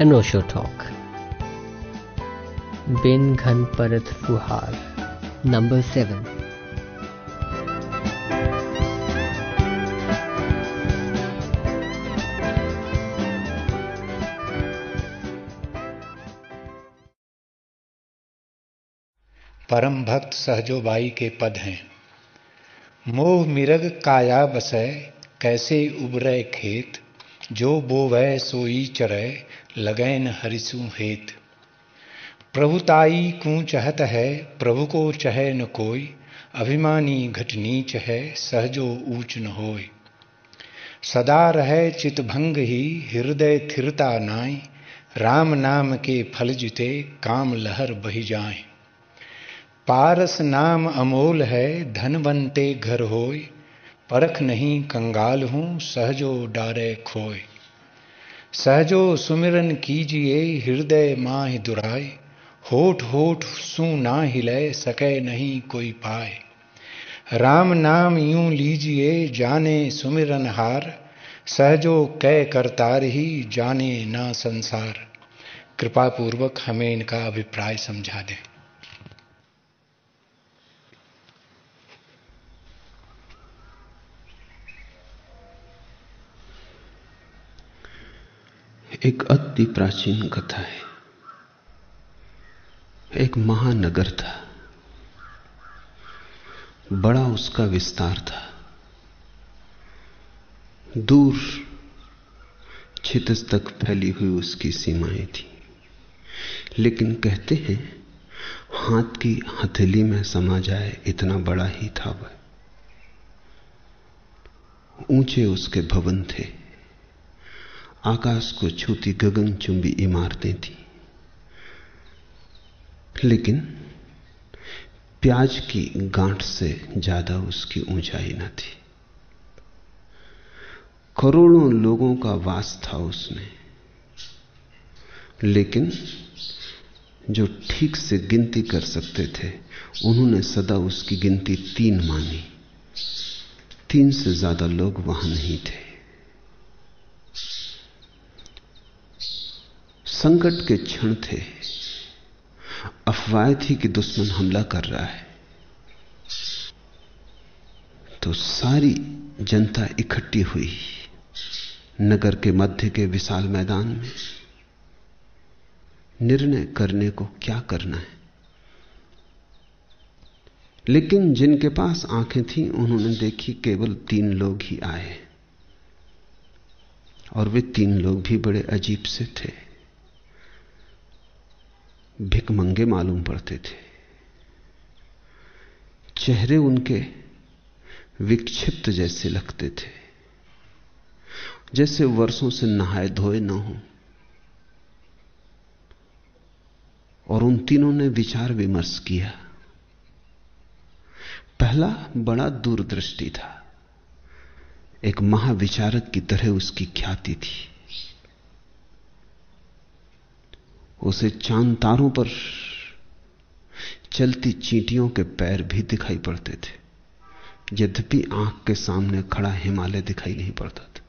अनोशो talk बिन घन परत फुहार नंबर सेवन परम भक्त सहजोबाई के पद हैं। मोह मिरग काया बसय कैसे उबरय खेत, जो बोवै सोई चरय लगैन हरिसु हेत। प्रभुताई कू चहत है, प्रभु को चहे न कोई। अभिमानी घट नीच है, सहजो ऊंच न होय सदा रहे चितभंग ही, हृदय थिरता नाय राम नाम के फल जिते, काम लहर बही जाए पारस नाम अमोल है धनवंते घर होय परख नहीं कंगाल हूँ, सहजो डारे खोय सहजो सुमिरन कीजिए हृदय माह दुराय। होठ होठ सू ना हिले सके नहीं कोई पाए राम नाम यूँ लीजिए जाने सुमिरन हार। सहजो कै करतार ही जाने ना संसार। कृपा पूर्वक हमें इनका अभिप्राय समझा दें। एक अति प्राचीन कथा है। एक महानगर था। बड़ा उसका विस्तार था। दूर छितस तक फैली हुई उसकी सीमाएँ थी। लेकिन कहते हैं, हाथ की हथेली में समा जाए इतना बड़ा ही था वह। ऊँचे उसके भवन थे। आकाश को छूती गगनचुंबी इमारतें थी। लेकिन प्याज की गांठ से ज़्यादा उसकी ऊंचाई न थी। करोड़ों लोगों का वास था उसमें। लेकिन जो ठीक से गिनती कर सकते थे, उन्होंने सदा उसकी गिनती तीन मानी। तीन से ज़्यादा लोग वहाँ नहीं थे। संकट के क्षण थे। अफवाह थी कि दुश्मन हमला कर रहा है। तो सारी जनता इकट्ठी हुई नगर के मध्य के विशाल मैदान में। निर्णय करने को क्या करना है? लेकिन जिनके पास आँखें थीं, उन्होंने देखी केवल तीन लोग ही आए। और वे तीन लोग भी बड़े अजीब से थे। भिकमंगे मालूम पड़ते थे। चेहरे उनके विक्षिप्त जैसे लगते थे, जैसे वर्षों से नहाए धोए न हो। और उन तीनों ने विचार विमर्श किया। पहला बड़ा दूरदृष्टि था। एक महाविचारक की तरह उसकी ख्याति थी। उसे चाँद तारों पर चलती चींटियों के पैर भी दिखाई पड़ते थे। यद्यपि आँख के सामने खड़ा हिमालय दिखाई नहीं पड़ता था।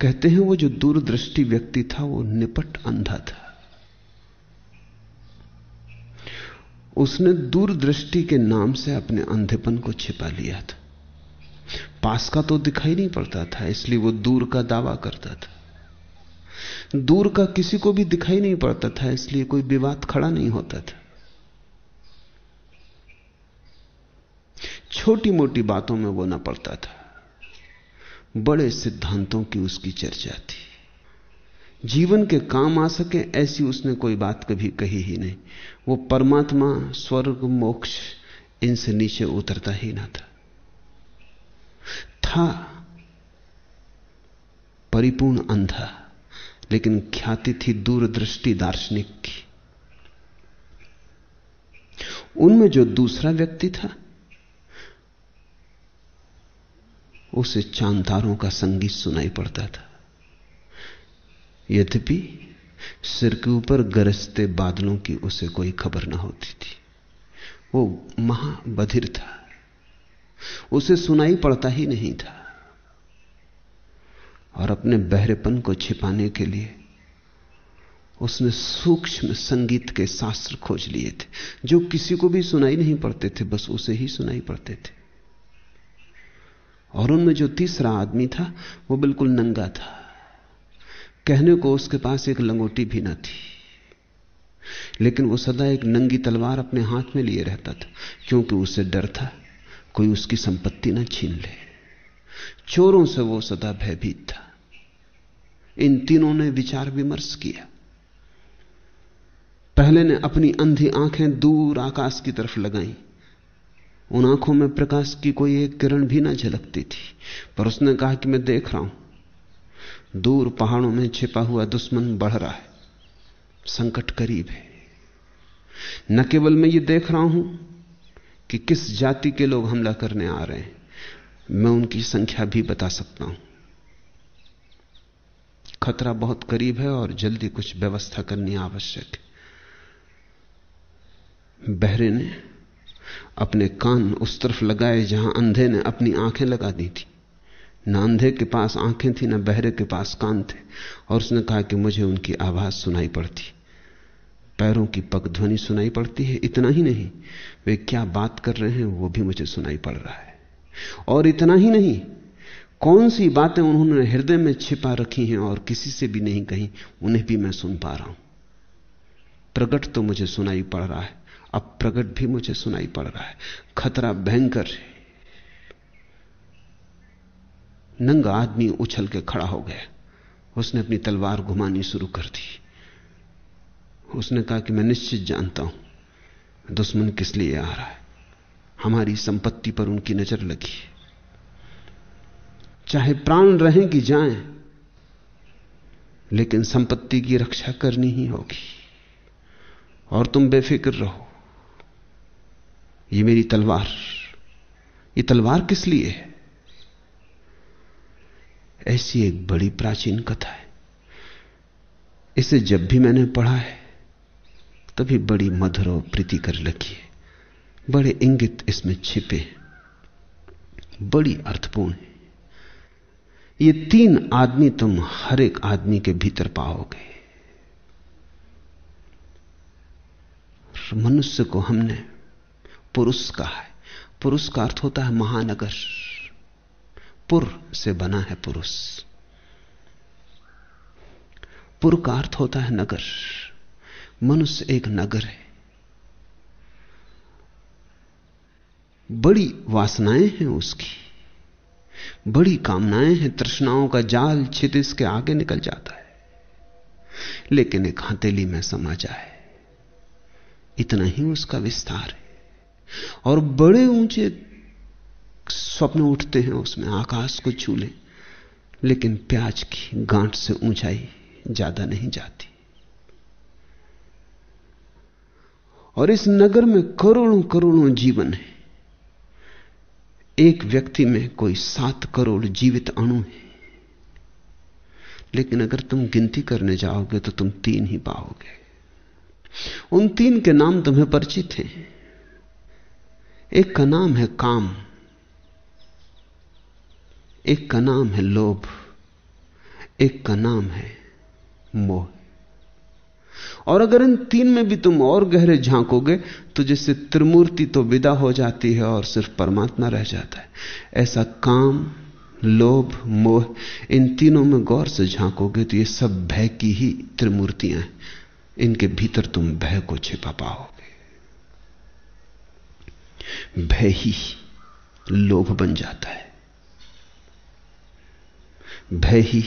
कहते हैं वो जो दूरदृष्टि व्यक्ति था, वो निपट अंधा था। उसने दूरदृष्टि के नाम से अपने अंधेपन को छिपा लिया था। पास का तो दिखाई नहीं पड़ता था, इसलिए वो दूर का दावा करता था। दूर का किसी को भी दिखाई नहीं पड़ता था, इसलिए कोई विवाद खड़ा नहीं होता था। छोटी मोटी बातों में वो ना पड़ता था। बड़े सिद्धांतों की उसकी चर्चा थी। जीवन के काम आ सके ऐसी उसने कोई बात कभी कही ही नहीं। वो परमात्मा, स्वर्ग, मोक्ष, इनसे नीचे उतरता ही ना था। था, परिपूर्ण अंधा। लेकिन ख्याति थी दूरदृष्टि दार्शनिक की। उनमें जो दूसरा व्यक्ति था, उसे चांदारों का संगीत सुनाई पड़ता था। यद्यपि सिर के ऊपर गरजते बादलों की उसे कोई खबर ना होती थी। वो महाबधिर था। उसे सुनाई पड़ता ही नहीं था। और अपने बहरेपन को छिपाने के लिए उसने सूक्ष्म संगीत के शास्त्र खोज लिए थे। जो किसी को भी सुनाई नहीं पड़ते थे, बस उसे ही सुनाई पड़ते थे। और उनमें जो तीसरा आदमी था, वो बिल्कुल नंगा था। कहने को उसके पास एक लंगोटी भी ना थी। लेकिन वो सदा एक नंगी तलवार अपने हाथ में लिए रहता था, क्योंकि उसे डर था, कोई उसकी संपत्ति ना छीन ले। चोरों से वो सदा भयभीत था। इन तीनों ने विचार विमर्श किया। पहले ने अपनी अंधी आँखें दूर आकाश की तरफ़ लगाई। उन आँखों में प्रकाश की कोई एक किरण भी ना झलकती थी, पर उसने कहा कि मैं देख रहा हूँ, दूर पहाड़ों में छिपा हुआ दुश्मन बढ़ रहा है, संकट करीब है। न केवल मैं ये देख रहा हूँ कि किस जाति के लोग हमला करने आ रहे हैं, मैं उनकी संख्या भी बता सकता हूँ। खतरा बहुत करीब है और जल्दी कुछ व्यवस्था करनी आवश्यक है। बहरे ने अपने कान उस तरफ़ लगाए जहाँ अंधे ने अपनी आँखें लगा दी थी। न अंधे के पास आँखें थी, न बहरे के पास कान थे, और उसने कहा कि मुझे उनकी आवाज़ सुनाई पड़ती। पैरों की पगध्वनि सुनाई पड़ती है, इतना ही नहीं, वे क्या बात कर रहे हैं वो भी मुझे सुनाई पड़ रहा है। और इतना ही नहीं कौन सी बातें उन्होंने हृदय में छिपा रखी हैं और किसी से भी नहीं कही, उन्हें भी मैं सुन पा रहा हूँ। प्रकट तो मुझे सुनाई पड़ रहा है, अब प्रकट भी मुझे सुनाई पड़ रहा है। खतरा भयंकर है। नंगा आदमी उछल के खड़ा हो गया। उसने अपनी तलवार घुमानी शुरू कर दी। उसने कहा कि मैं निश्चित जानता हूँ, दुश्मन किस लिए आ रहा है। हमारी संपत्ति पर उनकी नज़र लगी। चाहे प्राण रहें कि जाएँ, लेकिन संपत्ति की रक्षा करनी ही होगी। और तुम बेफिक्र रहो। ये मेरी तलवार। ये तलवार किस लिए है? ऐसी एक बड़ी प्राचीन कथा है। इसे जब भी मैंने पढ़ा है, तभी बड़ी मधुर और प्रीति कर लगी है। बड़े इंगित इसमें छिपे बड़ी अर्थपूर्ण है। ये तीन आदमी तुम हर एक आदमी के भीतर पाओगे। मनुष्य को हमने पुरुष कहा है। पुरुष का अर्थ होता है महानगर। पुर से बना है पुरुष। पुर का अर्थ होता है नगर। मनुष्य एक नगर है। बड़ी वासनाएँ हैं उसकी। बड़ी कामनाएँ हैं, तृष्णाओं का जाल छितिस के आगे निकल जाता है। लेकिन एक हथेली में समा जाए, इतना ही उसका विस्तार है। और बड़े ऊँचे स्वप्न उठते हैं, उसमें आकाश को छू ले, लेकिन प्याज की गांठ से ऊंचाई ज़्यादा नहीं जाती। और इस नगर में करोड़ों करोड़ों जीवन है। एक व्यक्ति में कोई सात करोड़ जीवित अणु है। लेकिन अगर तुम गिनती करने जाओगे तो तुम तीन ही पाओगे। उन तीन के नाम तुम्हें परिचित हैं। एक का नाम है काम, एक का नाम है लोभ, एक का नाम है मोह। और अगर इन तीन में भी तुम और गहरे झांकोगे तो जैसे त्रिमूर्ति तो विदा हो जाती है और सिर्फ़ परमात्मा रह जाता है। ऐसा काम, लोभ, मोह, इन तीनों में गौर से झांकोगे तो ये सब भय की ही त्रिमूर्तियाँ हैं। इनके भीतर तुम भय को छिपा पाओगे। भय ही लोभ बन जाता है। भय ही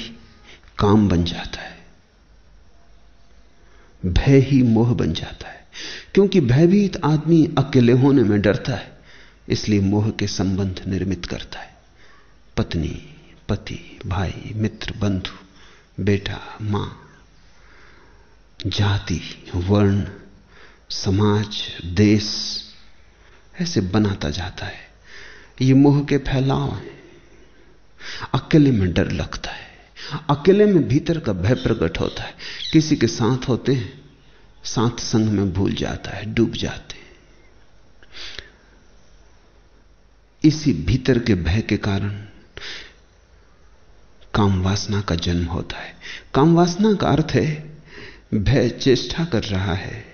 काम बन जाता है। भय ही मोह बन जाता है। क्योंकि भयभीत आदमी अकेले होने में डरता है, इसलिए मोह के संबंध निर्मित करता है। पत्नी, पति, भाई, मित्र, बंधु, बेटा, माँ, जाति, वर्ण, समाज, देश, ऐसे बनाता जाता है। ये मोह के फैलाव हैं। अकेले में डर लगता है। अकेले में भीतर का भय प्रकट होता है। किसी के साथ होते हैं, साथ संग में भूल जाता है, डूब जाते हैं। इसी भीतर के भय के कारण काम वासना का जन्म होता है। काम वासना का अर्थ है, भय चेष्टा कर रहा है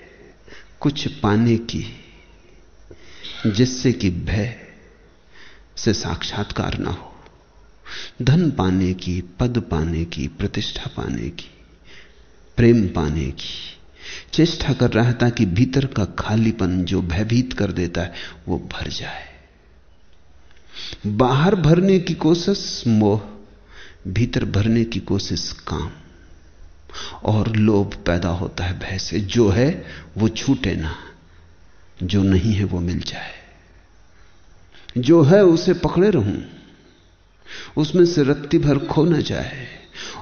कुछ पाने की, जिससे कि भय से साक्षात्कार ना हो। धन पाने की, पद पाने की, प्रतिष्ठा पाने की, प्रेम पाने की, चेष्टा कर रहा था कि भीतर का खालीपन जो भयभीत कर देता है, वो भर जाए। बाहर भरने की कोशिश मोह, भीतर भरने की कोशिश काम। और लोभ पैदा होता है भय से। जो है, वो छूटे ना। जो नहीं है, वो मिल जाए। जो है, उसे पकड़े रहूँ। उसमें से रत्ती भर खो ना जाए।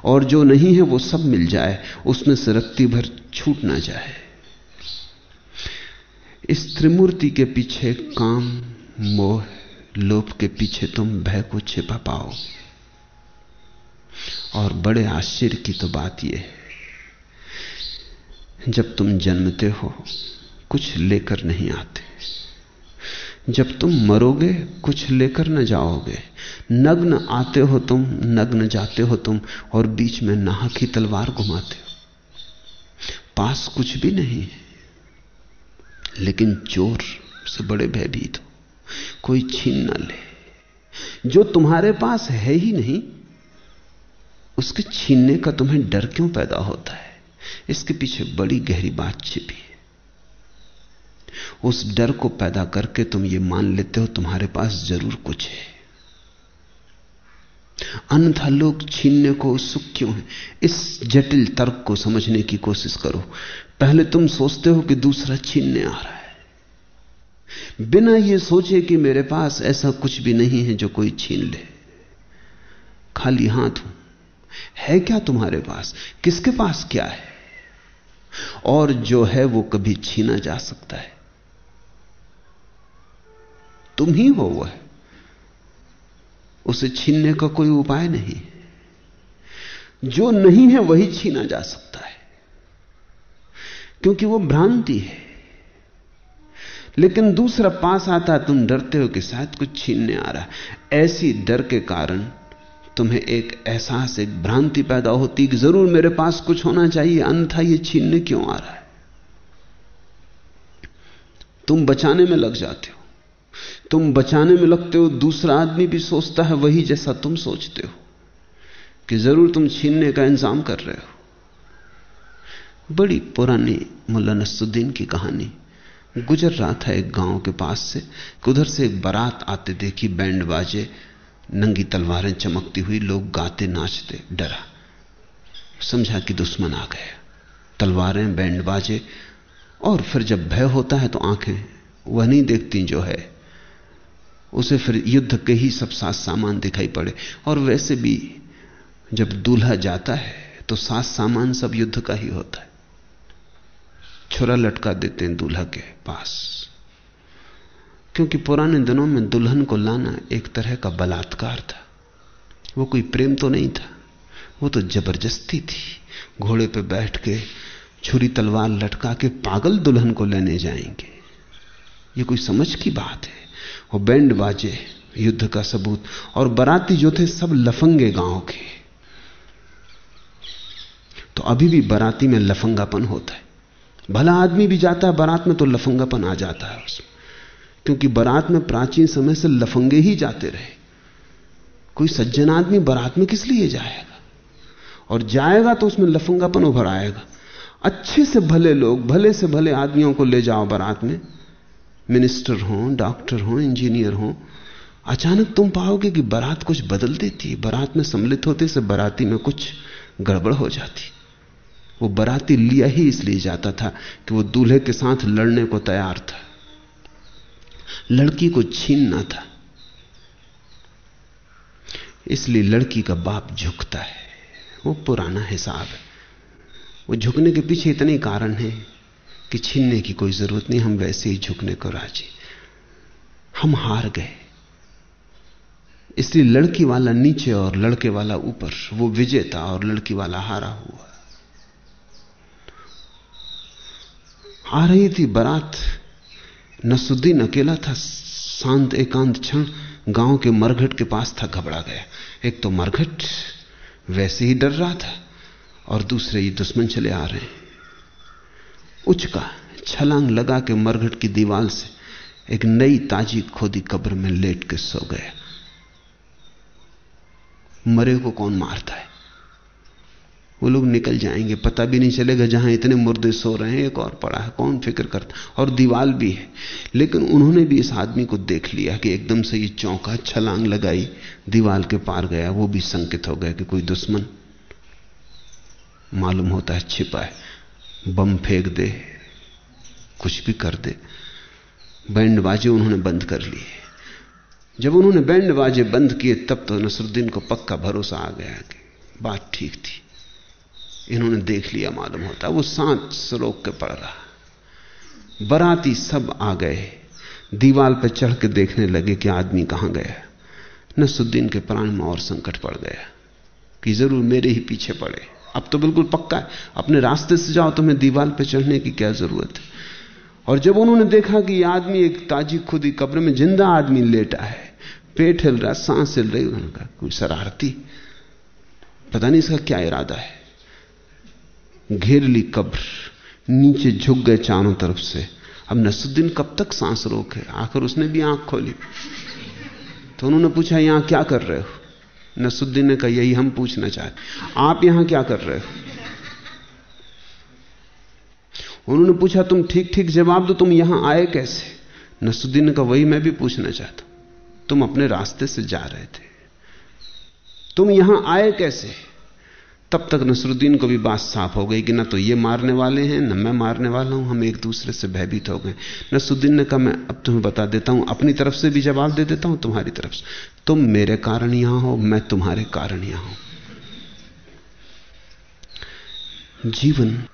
और जो नहीं है वो सब मिल जाए, उसमें से रत्ती भर छूट ना जाए। इस त्रिमूर्ति के पीछे काम, मोह, लोभ के पीछे तुम भय को छिपा पाओ। और बड़े आश्चर्य की तो बात यह है, जब तुम जन्मते हो, कुछ लेकर नहीं आते। जब तुम मरोगे, कुछ लेकर न जाओगे। नग्न आते हो तुम, नग्न जाते हो तुम, और बीच में नाहक ही तलवार घुमाते हो। पास कुछ भी नहीं है, लेकिन चोर से बड़े भयभीत हो। कोई छीन ना ले। जो तुम्हारे पास है ही नहीं, उसके छीनने का तुम्हें डर क्यों पैदा होता है? इसके पीछे बड़ी गहरी बात छिपी है। उस डर को पैदा करके तुम ये मान लेते हो तुम्हारे पास ज़रूर कुछ है। अन्यथा लोग छीनने को उत्सुक क्यों है? इस जटिल तर्क को समझने की कोशिश करो। पहले तुम सोचते हो कि दूसरा छीनने आ रहा है। बिना यह सोचे कि मेरे पास ऐसा कुछ भी नहीं है जो कोई छीन ले। खाली हाथ हूँ। है क्या तुम्हारे पास? किसके पास क्या है? और जो है वो कभी छीना जा सकता है। तुम ही हो वह। उसे छीनने का कोई उपाय नहीं। जो नहीं है वही छीना जा सकता है। क्योंकि वो भ्रांति है। लेकिन दूसरा पास आता तुम डरते हो कि शायद कुछ छीनने आ रहा है। ऐसी डर के कारण तुम्हें एक एहसास, एक भ्रांति पैदा होती कि ज़रूर मेरे पास कुछ होना चाहिए, अन्यथा ये छीनने क्यों आ रहा है? तुम बचाने में लग जाते हो। तुम बचाने में लगते हो, दूसरा आदमी भी सोचता है वही जैसा तुम सोचते हो कि ज़रूर तुम छीनने का इंतज़ाम कर रहे हो। बड़ी पुरानी मुल्ला नसुद्दीन की कहानी। गुजर रहा था एक गाँव के पास से उधर से एक बारात आते देखी बैंड बाजे, नंगी तलवारें चमकती हुई, लोग गाते नाचते, डरा। समझा कि दुश्मन आ गया। तलवारें, बैंड बाजे, और फिर जब भय होता है तो आँखें वह नहीं देखती जो है। उसे फिर युद्ध के ही सब सात सामान दिखाई पड़े। और वैसे भी जब दूल्हा जाता है तो सात सामान सब युद्ध का ही होता है। छुरा लटका देते हैं दूल्हा के पास। क्योंकि पुराने दिनों में दुल्हन को लाना एक तरह का बलात्कार था। वो कोई प्रेम तो नहीं था। वो तो ज़बरदस्ती थी। घोड़े पे बैठ के छुरी तलवार लटका के पागल दुल्हन को लेने जाएँगे। ये कोई समझ की बात है? वो बैंड बाजे युद्ध का सबूत। और बराती जो थे सब लफंगे गाँव के। तो अभी भी बराती में लफंगापन होता है। भला आदमी भी जाता है, बारात में तो लफंगापन आ जाता है उसमें। क्योंकि बारात में प्राचीन समय से लफंगे ही जाते रहे। कोई सज्जन आदमी बारात में किस लिए जाएगा? और जाएगा तो उसमें लफंगापन उभर आएगा। अच्छे से भले लोग, भले से भले आदमियों को ले जाओ बारात में। मिनिस्टर हो, डॉक्टर हो, इंजीनियर हो, अचानक तुम पाओगे कि बारात कुछ बदल देती है। बारात में सम्मिलित होते से बाराती में कुछ गड़बड़ हो जाती। वो बराती लिया ही इसलिए जाता था कि वो दूल्हे के साथ लड़ने को तैयार था। लड़की को छीनना था। इसलिए लड़की का बाप झुकता है। वो पुराना हिसाब है। वो झुकने के पीछे इतने कारण है। कि छीनने की कोई ज़रूरत नहीं, हम वैसे ही झुकने को राज़ी। हम हार गए। इसलिए लड़की वाला नीचे और लड़के वाला ऊपर, वो विजेता और लड़की वाला हारा हुआ। आ रही थी बारात नसुद्दीन अकेला था। शांत, एकांत क्षण गाँव के मरघट के पास था, घबरा गया। एक तो मरघट वैसे ही डर रहा था और दूसरे ये दुश्मन चले आ रहे हैं। उचका छलांग लगा के मरघट की दीवार से एक नई ताजी खोदी कब्र में लेट के सो गया। मरे को कौन मारता है? वो लोग निकल जाएँगे, पता भी नहीं चलेगा जहाँ इतने मुर्दे सो रहे हैं, एक और पड़ा है, कौन फ़िक्र करता? और दीवाल भी है। लेकिन उन्होंने भी इस आदमी को देख लिया कि एकदम से ये चौंका, छलांग लगाई दीवाल के पार गया, वो भी संकित हो गया कि कोई दुश्मन मालूम होता है छिपा है। बम फेंक दे, कुछ भी कर दे। बैंड बाजे उन्होंने बंद कर लिए। जब उन्होंने बैंड बाजे बंद किए, तब तो नसरुद्दीन को पक्का भरोसा आ गया कि बात ठीक थी। इन्होंने देख लिया, मालूम होता, वो सांस रोक के पड़ रहा। बराती सब आ गए। दीवाल पर चढ़ के देखने लगे कि आदमी कहाँ गया। नसरुद्दीन के प्राण में और संकट पड़ गया कि ज़रूर मेरे ही पीछे पड़े। अब तो बिल्कुल पक्का है। अपने रास्ते से जाओ, तुम्हें दीवाल पर चढ़ने की क्या ज़रूरत है? और जब उन्होंने देखा कि आदमी एक ताजी खुदी कब्र में ज़िंदा आदमी लेटा है, पेट हिल रहा, सांस हिल रही, उन्होंने कहा, कोई शरारती? पता नहीं इसका क्या इरादा है? घेर ली कब्र, नीचे झुक गए चारों तरफ़ से। अब नसुद्दीन कब तक सांस रोके आखिर उसने भी आँख खोली। तो उन्होंने पूछा, यहाँ क्या कर रहे हो? नसुद्दीन ने कहा, यही हम पूछना चाहते आप यहाँ क्या कर रहे हो? उन्होंने पूछा, तुम ठीक ठीक जवाब दो, तुम यहाँ आए कैसे? नसुद्दीन कहा, वही मैं भी पूछना चाहता तुम अपने रास्ते से जा रहे थे। तुम यहाँ आए कैसे? तब तक नसरुद्दीन को भी बात साफ़ हो गई कि ना तो ये मारने वाले हैं, ना मैं मारने वाला हूँ, हम एक दूसरे से भयभीत हो गए। नसरुद्दीन ने कहा, मैं अब तुम्हें बता देता हूँ, अपनी तरफ़ से भी जवाब दे देता हूँ, तुम्हारी तरफ़ से। तुम मेरे कारण यहाँ हो, मैं तुम्हारे कारण यहाँ हूँ। जीवन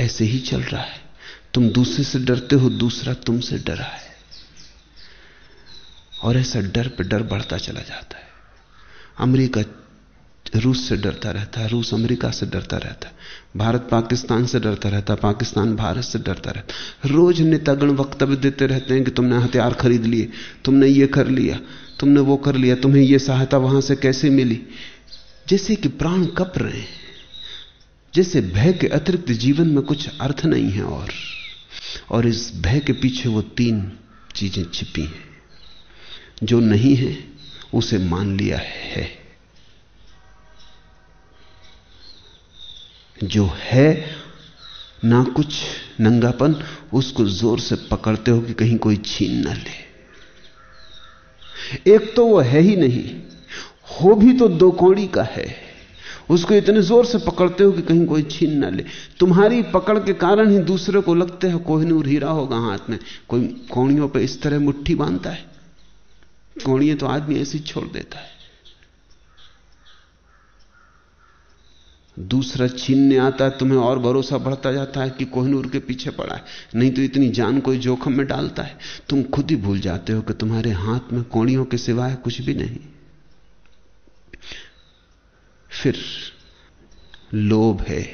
ऐसे ही चल रहा है। तुम दूसरे से डरते हो, दूसरा तुमसे डरा है। और ऐसा डर पे डर बढ़ता चला जाता है। अमेरिका, रूस से डरता रहता है, रूस अमेरिका से डरता रहता है। भारत पाकिस्तान से डरता रहता, पाकिस्तान भारत से डरता रहता। रोज नेतागण वक्तव्य देते रहते हैं कि तुमने हथियार खरीद लिए, तुमने ये कर लिया, तुमने वो कर लिया, तुम्हें ये सहायता वहाँ से कैसे मिली? जैसे कि प्राण कप रहे हैं, जैसे भय के अतिरिक्त जीवन में कुछ अर्थ नहीं है और और इस भय के पीछे वो तीन चीज़ें छिपी हैं। जो नहीं है, उसे मान लिया है। जो है, ना कुछ नंगापन, उसको ज़ोर से पकड़ते हो कि कहीं कोई छीन ना ले। एक तो वो है ही नहीं, हो भी तो दो कौड़ी का है। उसको इतने ज़ोर से पकड़ते हो कि कहीं कोई छीन ना ले। तुम्हारी पकड़ के कारण ही दूसरे को लगते है, कोहिनूर हीरा होगा हाथ में। कोई कौड़ियों पे इस तरह मुट्ठी बांधता है? कौड़िए तो आदमी ऐसी छोड़ देता है। दूसरा छीनने आता है, तुम्हें और भरोसा बढ़ता जाता है कि कोहनूर के पीछे पड़ा है। नहीं तो इतनी जान कोई जोखम में डालता है। तुम खुद ही भूल जाते हो कि तुम्हारे हाथ में कोड़ियों के सिवाय कुछ भी नहीं। फिर लोभ है,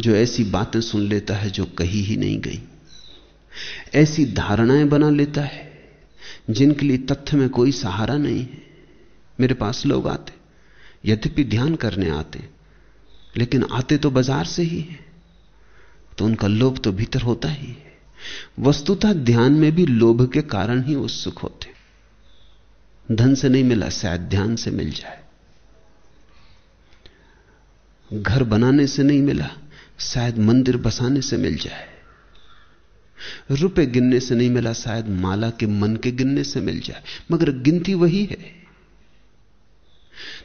जो ऐसी बातें सुन लेता है जो कही ही नहीं गई। ऐसी धारणाएँ बना लेता है, जिनके लिए तथ्य में कोई सहारा नहीं है। मेरे पास लोग आते। यद्यपि ध्यान करने आते, लेकिन आते तो बाज़ार से ही है। तो उनका लोभ तो भीतर होता ही है। वस्तुतः ध्यान में भी लोभ के कारण ही उत्सुक होते। धन से नहीं मिला, शायद ध्यान से मिल जाए। घर बनाने से नहीं मिला, शायद मंदिर बसाने से मिल जाए। रुपए गिनने से नहीं मिला, शायद माला के मन के गिनने से मिल जाए। मगर गिनती वही है।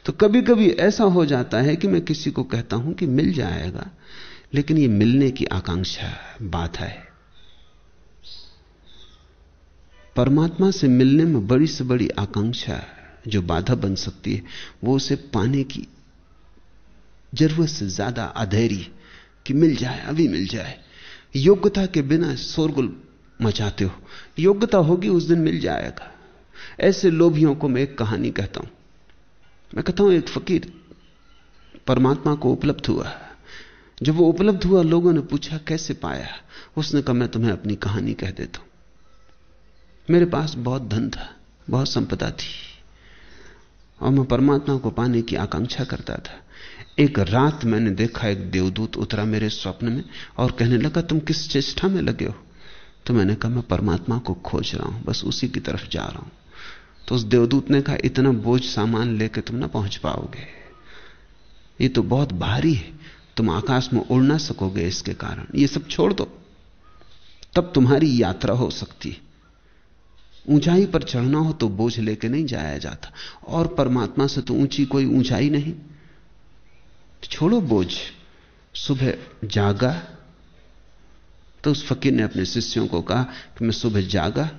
तो कभी कभी ऐसा हो जाता है कि मैं किसी को कहता हूँ कि मिल जाएगा, लेकिन ये मिलने की आकांक्षा बाधा है। परमात्मा से मिलने में बड़ी से बड़ी आकांक्षा जो बाधा बन सकती है, वो उसे पाने की ज़रूरत से ज़्यादा अधैर्य कि मिल जाए, अभी मिल जाए। योग्यता के बिना शोरगुल मचाते हो। योग्यता होगी, उस दिन मिल जाएगा। ऐसे लोभियों को मैं एक कहानी कहता हूँ। मैं कहता हूँ, एक फकीर परमात्मा को उपलब्ध हुआ जब वो उपलब्ध हुआ, लोगों ने पूछा, कैसे पाया? उसने कहा, मैं तुम्हें अपनी कहानी कह देता हूँ। मेरे पास बहुत धन था, बहुत संपदा थी, और मैं परमात्मा को पाने की आकांक्षा करता था। एक रात मैंने देखा, एक देवदूत उतरा मेरे स्वप्न में और कहने लगा, तुम किस चेष्टा में लगे हो? तो मैंने कहा, मैं परमात्मा को खोज रहा हूँ, बस उसी की तरफ़ जा रहा हूँ। तो उस देवदूत ने कहा, इतना बोझ सामान लेके तुम ना पहुँच पाओगे। ये तो बहुत भारी है। तुम आकाश में उड़ ना सकोगे इसके कारण। ये सब छोड़ दो। तब तुम्हारी यात्रा हो सकती है। ऊंचाई पर चढ़ना हो तो बोझ लेके नहीं जाया जाता। और परमात्मा से तो ऊँची कोई ऊंचाई नहीं। छोड़ो बोझ। सुबह जागा। तो उस फकीर ने अपने शिष्यों को कहा कि मैं सुबह जागा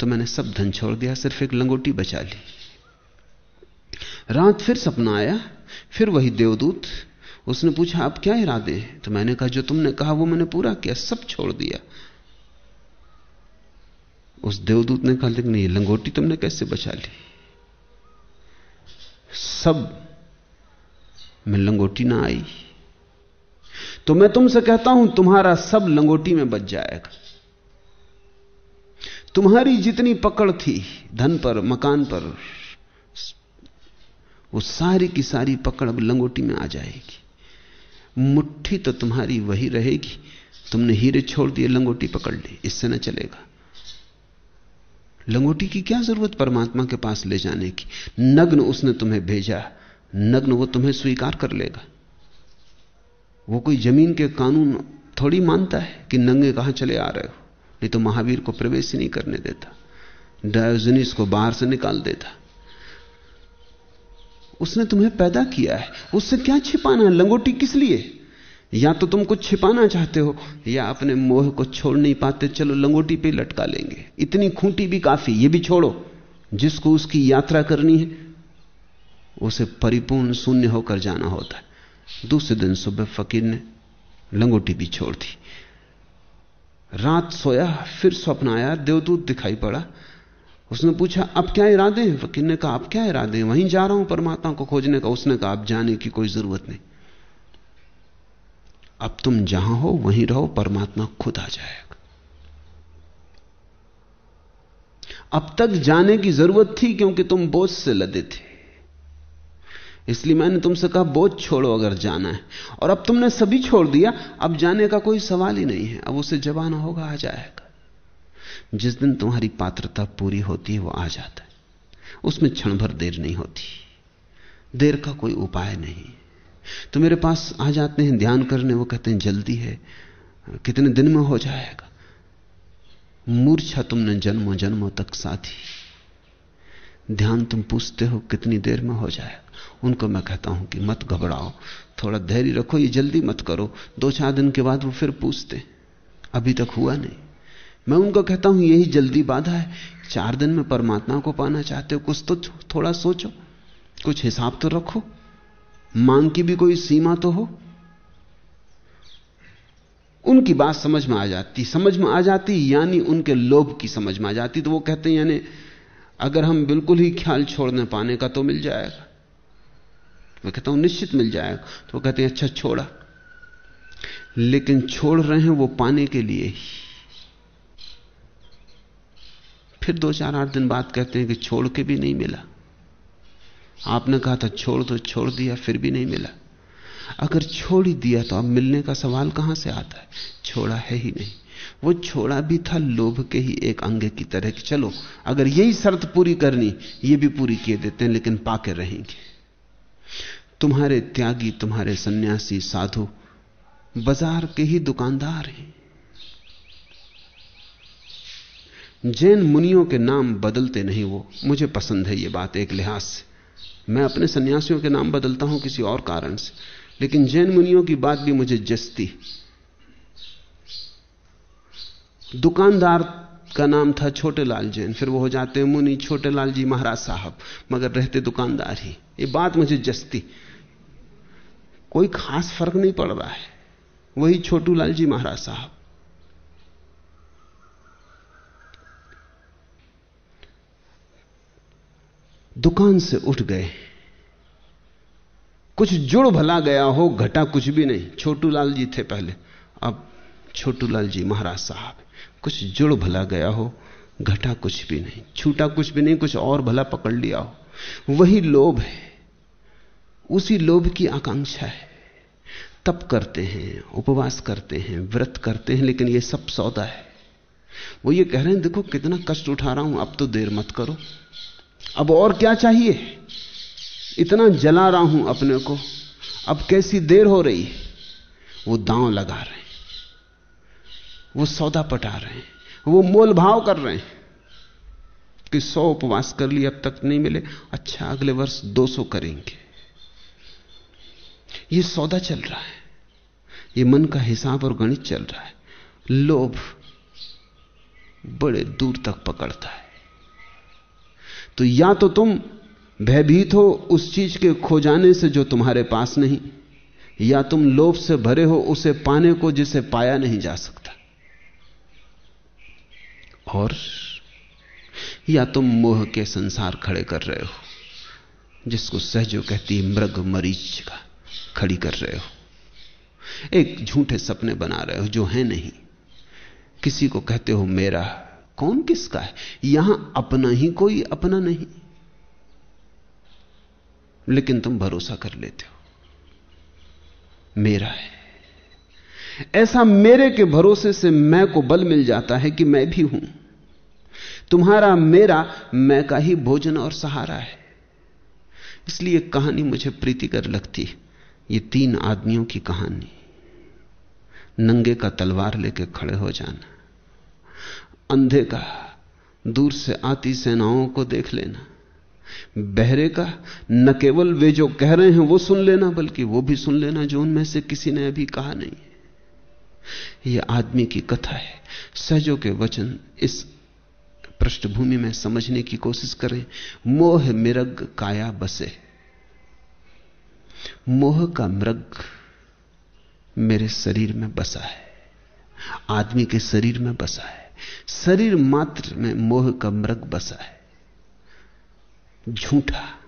तो मैंने सब धन छोड़ दिया, सिर्फ़ एक लंगोटी बचा ली। रात फिर सपना आया, फिर वही देवदूत। उसने पूछा आप क्या इरादे हैं? तो मैंने कहा, जो तुमने कहा, वो मैंने पूरा किया, सब छोड़ दिया। उस देवदूत ने कहा, लेकिन ये लंगोटी तुमने कैसे बचा ली? सब, में लंगोटी ना आई। तो मैं तुमसे कहता हूँ, तुम्हारा सब लंगोटी में बच जाएगा। तुम्हारी जितनी पकड़ थी, धन पर, मकान पर, वो सारी की सारी पकड़ अब लंगोटी में आ जाएगी। मुट्ठी तो तुम्हारी वही रहेगी। तुमने हीरे छोड़ दिए, लंगोटी पकड़ ली, इससे न चलेगा। लंगोटी की क्या ज़रूरत परमात्मा के पास ले जाने की? नग्न उसने तुम्हें भेजा, नग्न वो तुम्हें स्वीकार कर लेगा। वो कोई ज़मीन के कानून थोड़ी मानता है कि नंगे कहाँ चले आ रहे हो। नहीं तो महावीर को प्रवेश ही नहीं करने देता। डायोजनीस को बाहर से निकाल देता। उसने तुम्हें पैदा किया है। उससे क्या छिपाना है? लंगोटी किस लिए? या तो तुम कुछ छिपाना चाहते हो, या अपने मोह को छोड़ नहीं पाते। चलो, लंगोटी पे लटका लेंगे। इतनी खूंटी भी काफ़ी, ये भी छोड़ो। जिसको उसकी यात्रा करनी है, उसे परिपूर्ण शून्य होकर जाना होता है। दूसरे दिन सुबह फकीर ने लंगोटी भी छोड़ दी। रात सोया, फिर स्वप्न आया, देवदूत दिखाई पड़ा। उसने पूछा, अब क्या इरादे हैं? फकीर ने कहा, अब क्या इरादे हैं? वहीं जा रहा हूँ परमात्मा को खोजने का। उसने कहा, अब जाने की कोई ज़रूरत नहीं। अब तुम जहाँ हो, वहीं रहो, परमात्मा खुद आ जाएगा। अब तक जाने की ज़रूरत थी, क्योंकि तुम बोझ से लदे थे। इसलिए मैंने तुमसे कहा, बोझ छोड़ो अगर जाना है। और अब तुमने सभी छोड़ दिया, अब जाने का कोई सवाल ही नहीं है। अब उसे जबाना होगा, आ जाएगा। जिस दिन तुम्हारी पात्रता पूरी होती है, वो आ जाता है। उसमें क्षण भर देर नहीं होती। देर का कोई उपाय नहीं। तो मेरे पास आ जाते हैं, ध्यान करने, वो कहते हैं, जल्दी है, कितने दिन में हो जाएगा? मूर्छा तुमने जन्मों जन्मों तक साथी ध्यान तुम पूछते हो, कितनी देर में हो जाएगा? उनको मैं कहता हूँ कि मत घबराओ, थोड़ा धैर्य रखो, ये जल्दी मत करो। दो चार दिन के बाद वो फिर पूछते, अभी तक हुआ नहीं? मैं उनको कहता हूँ, यही जल्दी बाधा है। चार दिन में परमात्मा को पाना चाहते हो, कुछ तो थोड़ा सोचो। कुछ हिसाब तो रखो। मांग की भी कोई सीमा तो हो। उनकी बात समझ में आ जाती, समझ में आ जाती, यानी उनके लोभ की समझ में आ जाती। तो वो कहते हैं, यानी अगर हम बिल्कुल ही ख्याल छोड़ने पाने का तो मिल जाएगा। मैं कहता हूँ, निश्चित मिल जाएगा। तो वो कहते हैं अच्छा छोड़ा। लेकिन छोड़ रहे हैं वो पाने के लिए ही। फिर दो चार आठ दिन बाद कहते हैं कि छोड़ के भी नहीं मिला। आपने कहा था, छोड़ दो छोड़ दिया, फिर भी नहीं मिला। अगर छोड़ ही दिया तो अब मिलने का सवाल कहाँ से आता है? छोड़ा है ही नहीं। वो छोड़ा भी था लोभ के ही एक अंग की तरह कि चलो, अगर यही शर्त पूरी करनी, ये भी पूरी किए देते हैं, लेकिन पाके रहेंगे। तुम्हारे त्यागी, तुम्हारे सन्यासी, साधु बाज़ार के ही दुकानदार हैं। जैन मुनियों के नाम बदलते नहीं, वो मुझे पसंद है ये बात एक लिहाज से। मैं अपने सन्यासियों के नाम बदलता हूँ किसी और कारण से, लेकिन जैन मुनियों की बात भी मुझे जस्ती। दुकानदार का नाम था छोटे लाल जैन, फिर वो हो जाते मुनि छोटे लाल जी महाराज साहब, मगर रहते दुकानदार ही। ये बात मुझे जस्ती। कोई खास फ़र्क नहीं पड़ रहा है। वही छोटू लाल जी महाराज साहब। दुकान से उठ गए। कुछ जुड़ भला गया हो, घटा कुछ भी नहीं। छोटू लाल जी थे पहले। अब छोटू लाल जी महाराज साहब, कुछ जुड़ भला गया हो, घटा कुछ भी नहीं। छूटा कुछ भी नहीं, कुछ और भला पकड़ लिया हो। वही लोभ है। उसी लोभ की आकांक्षा है। तप करते हैं, उपवास करते हैं, व्रत करते हैं, लेकिन यह सब सौदा है। वो ये कह रहे हैं, देखो, कितना कष्ट उठा रहा हूँ, अब तो देर मत करो। अब और क्या चाहिए? इतना जला रहा हूँ अपने को। अब कैसी देर हो रही है? वो दांव लगा रहे हैं। वो सौदा पटा रहे हैं। वो मोल भाव कर रहे हैं कि सौ उपवास कर लिए, अब तक नहीं मिले। अच्छा अगले वर्ष दो सौ करेंगे। ये सौदा चल रहा है। यह मन का हिसाब और गणित चल रहा है। लोभ बड़े दूर तक पकड़ता है। तो या तो तुम भयभीत हो उस चीज़ के खो जाने से जो तुम्हारे पास नहीं, या तुम लोभ से भरे हो उसे पाने को जिसे पाया नहीं जा सकता। और या तुम मोह के संसार खड़े कर रहे हो, जिसको सहजो कहती मृग मरीच का। खड़ी कर रहे हो। एक झूठे सपने बना रहे हो जो है नहीं। किसी को कहते हो, मेरा कौन किसका है? यहाँ अपना ही कोई अपना नहीं। लेकिन तुम भरोसा कर लेते हो। मेरा है। ऐसा मेरे के भरोसे से मैं को बल मिल जाता है कि मैं भी हूँ। तुम्हारा मेरा, मैं का ही भोजन और सहारा है। इसलिए कहानी मुझे प्रीतिकर लगती ये तीन आदमियों की कहानी। नंगे का तलवार लेके खड़े हो जाना। अंधे का, दूर से आती सेनाओं को देख लेना। बहरे का, न केवल वे जो कह रहे हैं वो सुन लेना, बल्कि वो भी सुन लेना जो उनमें से किसी ने अभी कहा नहीं यह आदमी की कथा है। सहजों के वचन इस पृष्ठभूमि में समझने की कोशिश करें। मोह मिरग काया बसे। मोह का मृग मेरे शरीर में बसा है। आदमी के शरीर में बसा है। शरीर मात्र में मोह का मृग बसा है। झूठा।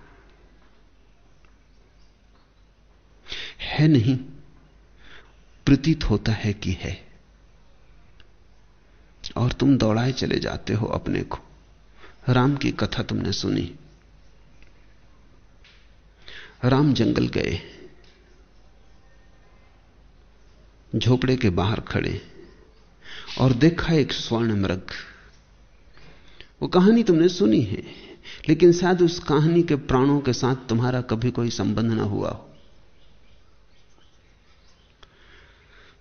है नहीं, प्रतीत होता है कि है। और तुम दौड़ाए चले जाते हो अपने को। राम की कथा तुमने सुनी। राम जंगल गए। झोपड़े के बाहर खड़े और देखा एक स्वर्ण मृग। वो कहानी तुमने सुनी है, लेकिन शायद उस कहानी के प्राणों के साथ तुम्हारा कभी कोई संबंध ना हुआ हो।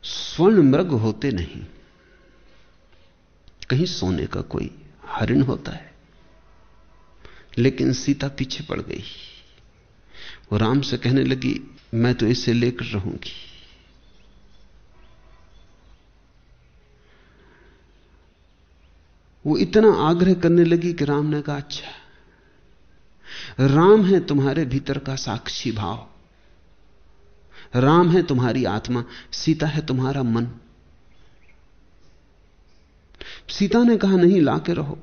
स्वर्ण मृग होते नहीं। कहीं सोने का कोई हरिण होता है, लेकिन सीता पीछे पड़ गई। वो राम से कहने लगी, मैं तो इसे लेकर रहूँगी। वो इतना आग्रह करने लगी कि राम ने कहा अच्छा राम है तुम्हारे भीतर का साक्षी भाव। राम है तुम्हारी आत्मा, सीता है तुम्हारा मन। सीता ने कहा, नहीं, लाके रहो।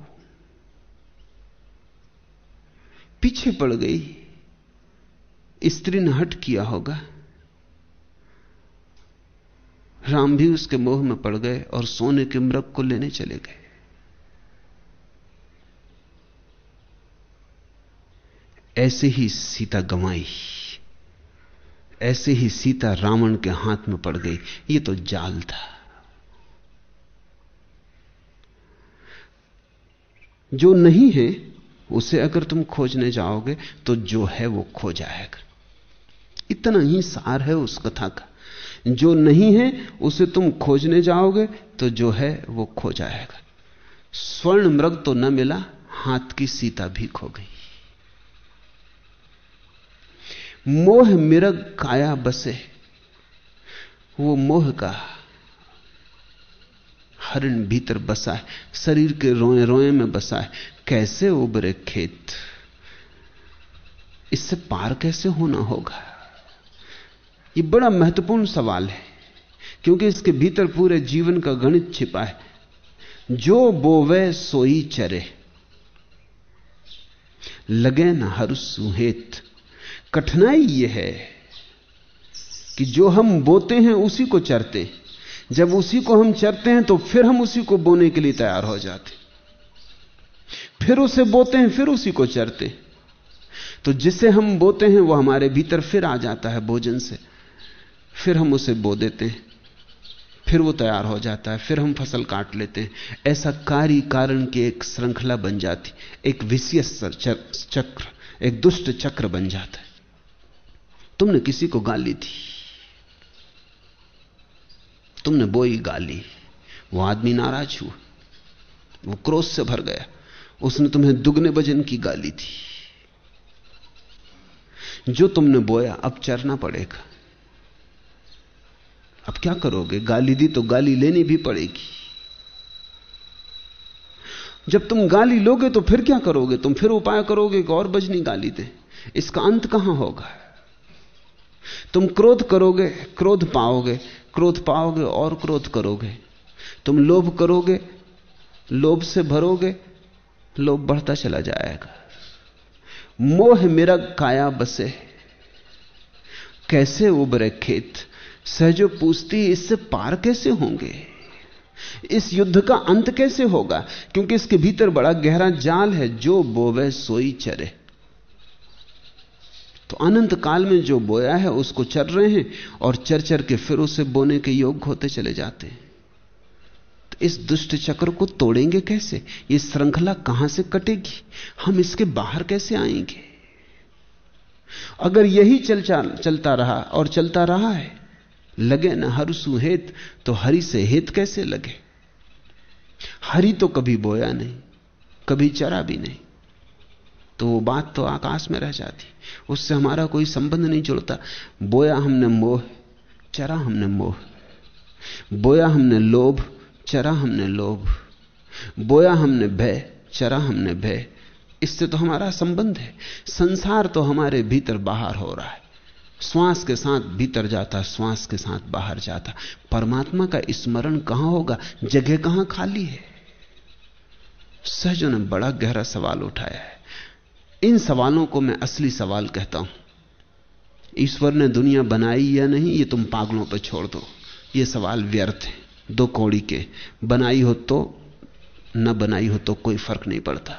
पीछे पड़ गई। स्त्री ने हट किया होगा। राम भी उसके मोह में पड़ गए और सोने के मृग को लेने चले गए। ऐसे ही सीता गंवाई, ऐसे ही सीता रावण के हाथ में पड़ गई। ये तो जाल था। जो नहीं है, उसे अगर तुम खोजने जाओगे तो जो है वो खो जाएगा। इतना ही सार है उस कथा का। जो नहीं है, उसे तुम खोजने जाओगे तो जो है, वो खो जाएगा। स्वर्ण मृग तो न मिला, हाथ की सीता भी खो गई। मोह मिरग काया बसे। वो मोह का हरिण भीतर बसा है, शरीर के रोए रोए में बसा है। कैसे उबरे खेत? इससे पार कैसे होना होगा? ये बड़ा महत्वपूर्ण सवाल है, क्योंकि इसके भीतर पूरे जीवन का गणित छिपा है। जो बोवे सोई चरे, लगे न हर सुहेत। कठिनाई यह है कि जो हम बोते हैं उसी को चरते। जब उसी को हम चरते हैं तो फिर हम उसी को बोने के लिए तैयार हो जाते। फिर उसे बोते हैं, फिर उसी को चरते। तो जिसे हम बोते हैं, वो हमारे भीतर फिर आ जाता है भोजन से। फिर हम उसे बो देते हैं। फिर वो तैयार हो जाता है, फिर हम फ़सल काट लेते हैं। ऐसा कार्य कारण की एक श्रृंखला बन जाती, एक विशियस चक्र, एक दुष्ट चक्र बन जाता है। तुमने किसी को गाली दी। तुमने बोई गाली। वो आदमी नाराज़ हुआ। वो क्रोध से भर गया। उसने तुम्हें दुगने वज़न की गाली दी। जो तुमने बोया, अब चरना पड़ेगा। क्या करोगे? गाली दी तो गाली लेनी भी पड़ेगी। जब तुम गाली लोगे तो फिर क्या करोगे? तुम फिर उपाय करोगे और बजनी गाली दे। इसका अंत कहाँ होगा? तुम क्रोध करोगे, क्रोध पाओगे क्रोध पाओगे और क्रोध करोगे। तुम लोभ करोगे, लोभ से भरोगे, लोभ बढ़ता चला जाएगा। मोह मेरा काया बसे। कैसे उबरे खेत? सहजो पूछती इससे पार कैसे होंगे? इस युद्ध का अंत कैसे होगा? क्योंकि इसके भीतर बड़ा गहरा जाल है, जो बोवे सोई चरे। तो अनंत काल में जो बोया है, उसको चर रहे हैं और चर चर के फिर उसे बोने के योग्य होते चले जाते हैं। तो इस दुष्ट चक्र को तोड़ेंगे कैसे? ये श्रृंखला कहाँ से कटेगी? हम इसके बाहर कैसे आएँगे? अगर यही चल चलता रहा और चलता रहा है लगे न हर सुहेत तो हरि से हेत कैसे लगे? हरि तो कभी बोया नहीं, कभी चरा भी नहीं। तो वो बात तो आकाश में रह जाती। उससे हमारा कोई संबंध नहीं जुड़ता। बोया हमने मोह, चरा हमने मोह। बोया हमने लोभ, चरा हमने लोभ। बोया हमने भय, चरा हमने भय। इससे तो हमारा संबंध है। संसार तो हमारे भीतर बाहर हो रहा है। श्वास के साथ भीतर जाता, श्वास के साथ बाहर जाता। परमात्मा का स्मरण कहाँ होगा? जगह कहाँ खाली है? सहजों ने बड़ा गहरा सवाल उठाया है। इन सवालों को मैं असली सवाल कहता हूँ। ईश्वर ने दुनिया बनाई या नहीं, ये तुम पागलों पर छोड़ दो। ये सवाल व्यर्थ है, दो कौड़ी के। बनाई हो तो न बनाई हो तो कोई फ़र्क नहीं पड़ता।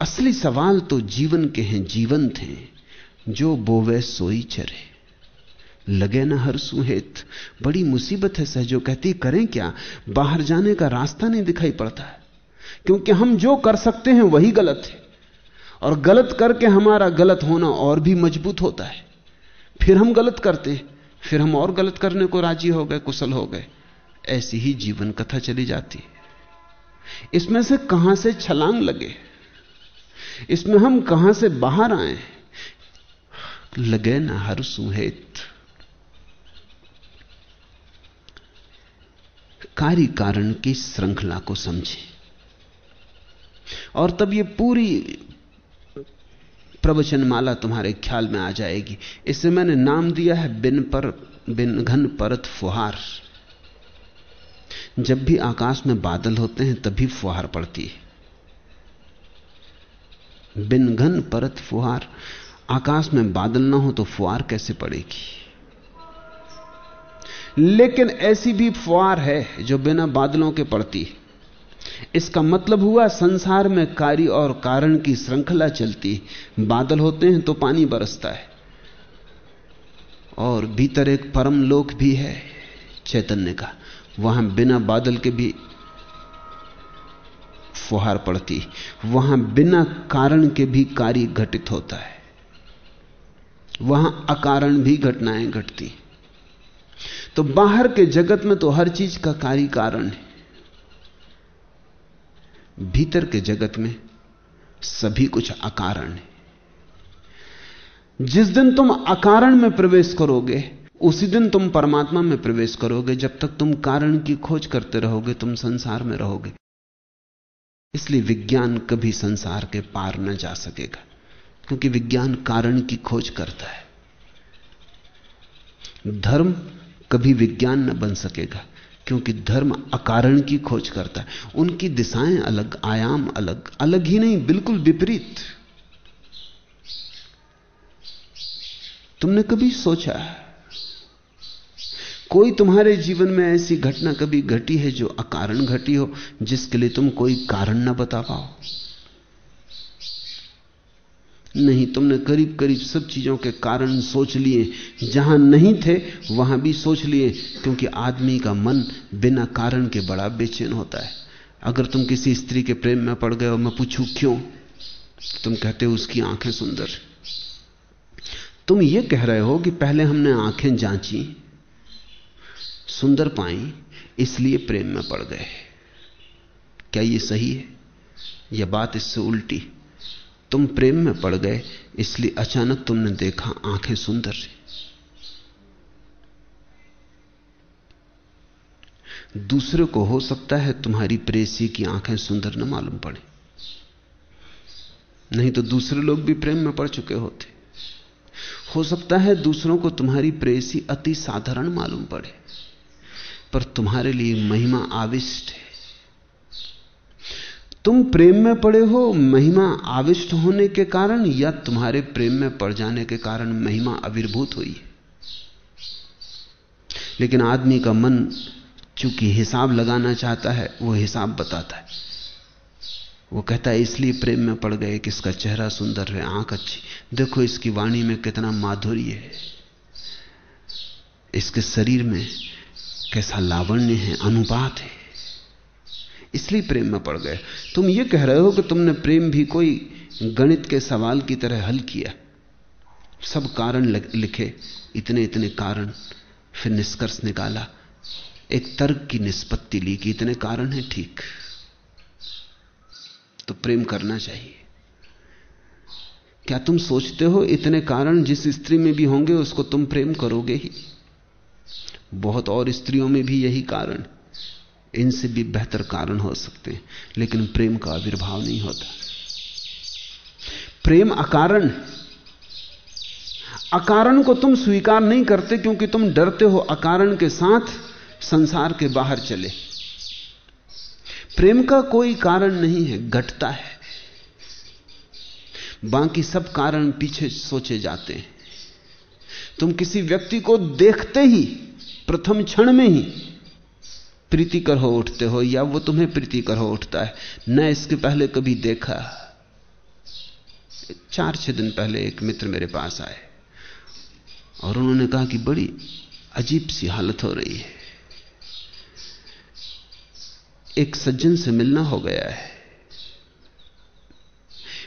असली सवाल तो जीवन के हैं, जीवंत थे जो बोवे सोई चरे। लगे ना हर सुहेत। बड़ी मुसीबत है सहजो। कहती, करें क्या? बाहर जाने का रास्ता नहीं दिखाई पड़ता है। क्योंकि हम जो कर सकते हैं, वही गलत है। और गलत करके हमारा गलत होना और भी मज़बूत होता है। फिर हम गलत करते हैं। फिर हम और गलत करने को राज़ी हो गए, कुशल हो गए। ऐसी ही जीवन कथा चली जाती है। इसमें से कहाँ से छलांग लगे? इसमें हम कहाँ से बाहर आए लगे न हर सुहेत। कार्य कारण की श्रृंखला को समझे। और तब ये पूरी प्रवचन माला तुम्हारे ख्याल में आ जाएगी। इसे मैंने नाम दिया है बिन पर, बिन घन परत फुहार। जब भी आकाश में बादल होते हैं, तभी फुहार पड़ती है। बिन घन परत फुहार। आकाश में बादल ना हो तो फुहार कैसे पड़ेगी? लेकिन ऐसी भी फुहार है जो बिना बादलों के पड़ती है। इसका मतलब हुआ संसार में कार्य और कारण की श्रृंखला चलती बादल होते हैं तो पानी बरसता है। और भीतर एक परम लोक भी है, चैतन्य का। वहाँ बिना बादल के भी फुहार पड़ती वहाँ बिना कारण के भी कार्य घटित होता है। वहाँ अकारण भी घटनाएँ घटती तो बाहर के जगत में तो हर चीज़ का कार्य कारण है। भीतर के जगत में सभी कुछ अकारण है। जिस दिन तुम अकारण में प्रवेश करोगे, उसी दिन तुम परमात्मा में प्रवेश करोगे। जब तक तुम कारण की खोज करते रहोगे, तुम संसार में रहोगे। इसलिए विज्ञान कभी संसार के पार न जा सकेगा। क्योंकि विज्ञान कारण की खोज करता है। धर्म कभी विज्ञान न बन सकेगा, क्योंकि धर्म अकारण की खोज करता है। उनकी दिशाएँ अलग, आयाम अलग अलग ही नहीं, बिल्कुल विपरीत। तुमने कभी सोचा है? कोई तुम्हारे जीवन में ऐसी घटना कभी घटी है जो अकारण घटी हो, जिसके लिए तुम कोई कारण ना बता पाओ? नहीं, तुमने करीब करीब सब चीज़ों के कारण सोच लिए। जहाँ नहीं थे, वहाँ भी सोच लिए, क्योंकि आदमी का मन बिना कारण के बड़ा बेचैन होता है। अगर तुम किसी स्त्री के प्रेम में पड़ गए और मैं पूछूँ, क्यों? तुम कहते हो, उसकी आँखें सुंदर तुम ये कह रहे हो कि पहले हमने आँखें जांची, सुंदर पाई, इसलिए प्रेम में पड़ गए। क्या ये सही है? यह बात इससे उल्टी। तुम प्रेम में पड़ गए, इसलिए अचानक तुमने देखा आँखें सुंदर दूसरे को हो सकता है तुम्हारी प्रेसी की आँखें सुंदर न मालूम पड़े। नहीं तो दूसरे लोग भी प्रेम में पड़ चुके होते। हो सकता है दूसरों को तुम्हारी प्रेसी अति साधारण मालूम पड़े, पर तुम्हारे लिए महिमा आविष्ट है। तुम प्रेम में पड़े हो, महिमा आविष्ट होने के कारण, या तुम्हारे प्रेम में पड़ जाने के कारण महिमा आविर्भूत हुई। लेकिन आदमी का मन चूँकि हिसाब लगाना चाहता है, वो हिसाब बताता है। वो कहता है, इसलिए प्रेम में पड़ गए कि इसका चेहरा सुंदर है, आँख अच्छी। देखो, इसकी वाणी में कितना माधुर्य है। इसके शरीर में कैसा लावण्य है, अनुपात है। इसलिए प्रेम में पड़ गए। तुम ये कह रहे हो कि तुमने प्रेम भी कोई गणित के सवाल की तरह हल किया। सब कारण लिखे, इतने इतने कारण। फिर निष्कर्ष निकाला। एक तर्क की निष्पत्ति ली कि इतने कारण हैं, ठीक। तो प्रेम करना चाहिए। क्या तुम सोचते हो इतने कारण जिस स्त्री में भी होंगे, उसको तुम प्रेम करोगे ही? बहुत और स्त्रियों में भी यही कारण। इनसे भी बेहतर कारण हो सकते हैं, लेकिन प्रेम का आविर्भाव नहीं होता। प्रेम अकारण अकारण को तुम स्वीकार नहीं करते क्योंकि तुम डरते हो अकारण के साथ संसार के बाहर चले। प्रेम का कोई कारण नहीं है, घटता है। बाकी सब कारण पीछे सोचे जाते हैं। तुम किसी व्यक्ति को देखते ही, प्रथम क्षण में ही प्रीतिकर हो उठते हो, या वो तुम्हें प्रीतिकर हो उठता है? न इसके पहले कभी देखा। चार छह दिन पहले एक मित्र मेरे पास आए, और उन्होंने कहा कि बड़ी अजीब सी हालत हो रही है। एक सज्जन से मिलना हो गया है।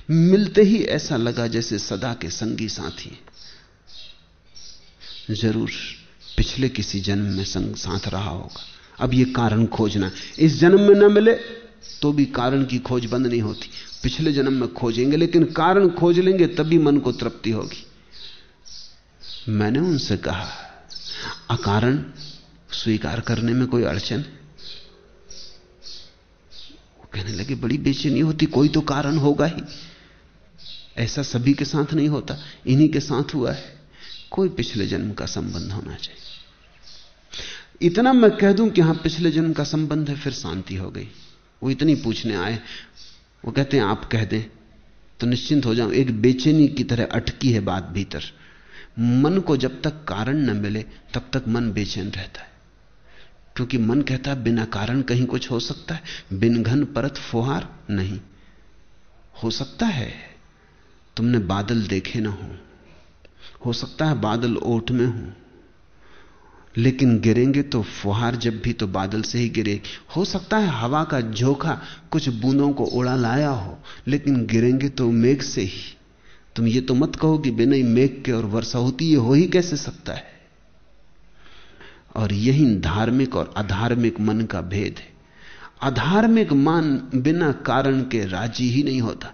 मिलते ही ऐसा लगा जैसे सदा के संगी साथी ज़रूर पिछले किसी जन्म में संग साथ रहा होगा। अब यह कारण खोजना इस जन्म में न मिले तो भी कारण की खोज बंद नहीं होती। पिछले जन्म में खोजेंगे, लेकिन कारण खोज लेंगे, तभी मन को तृप्ति होगी। मैंने उनसे कहा, अकारण स्वीकार करने में कोई अड़चन? वो कहने लगे, बड़ी बेचैनी होती, कोई तो कारण होगा ही। ऐसा सभी के साथ नहीं होता, इन्हीं के साथ हुआ है। कोई पिछले जन्म का संबंध होना चाहिए। इतना मैं कह दूँ कि हाँ, पिछले जन्म का संबंध है, फिर शांति हो गई। वो इतनी पूछने आए। वो कहते हैं, आप कह दें। तो निश्चिंत हो जाऊँ एक बेचैनी की तरह अटकी है बात भीतर। मन को जब तक कारण न मिले, तब तक मन बेचैन रहता है। क्योंकि मन कहता है, बिना कारण कहीं कुछ हो सकता है। बिन घन परत फुहार नहीं। हो सकता है, तुमने बादल देखे ना हो। हो सकता है बादल ओठ में हो। लेकिन गिरेंगे तो फुहार जब भी तो बादल से ही गिरे। हो सकता है हवा का झोंका कुछ बूंदों को उड़ा लाया हो, लेकिन गिरेंगे तो मेघ से ही। तुम ये तो मत कहो कि बिना ही मेघ के और वर्षा होती है हो ही कैसे सकता है? और यही धार्मिक और अधार्मिक मन का भेद है। अधार्मिक मन बिना कारण के राज़ी ही नहीं होता।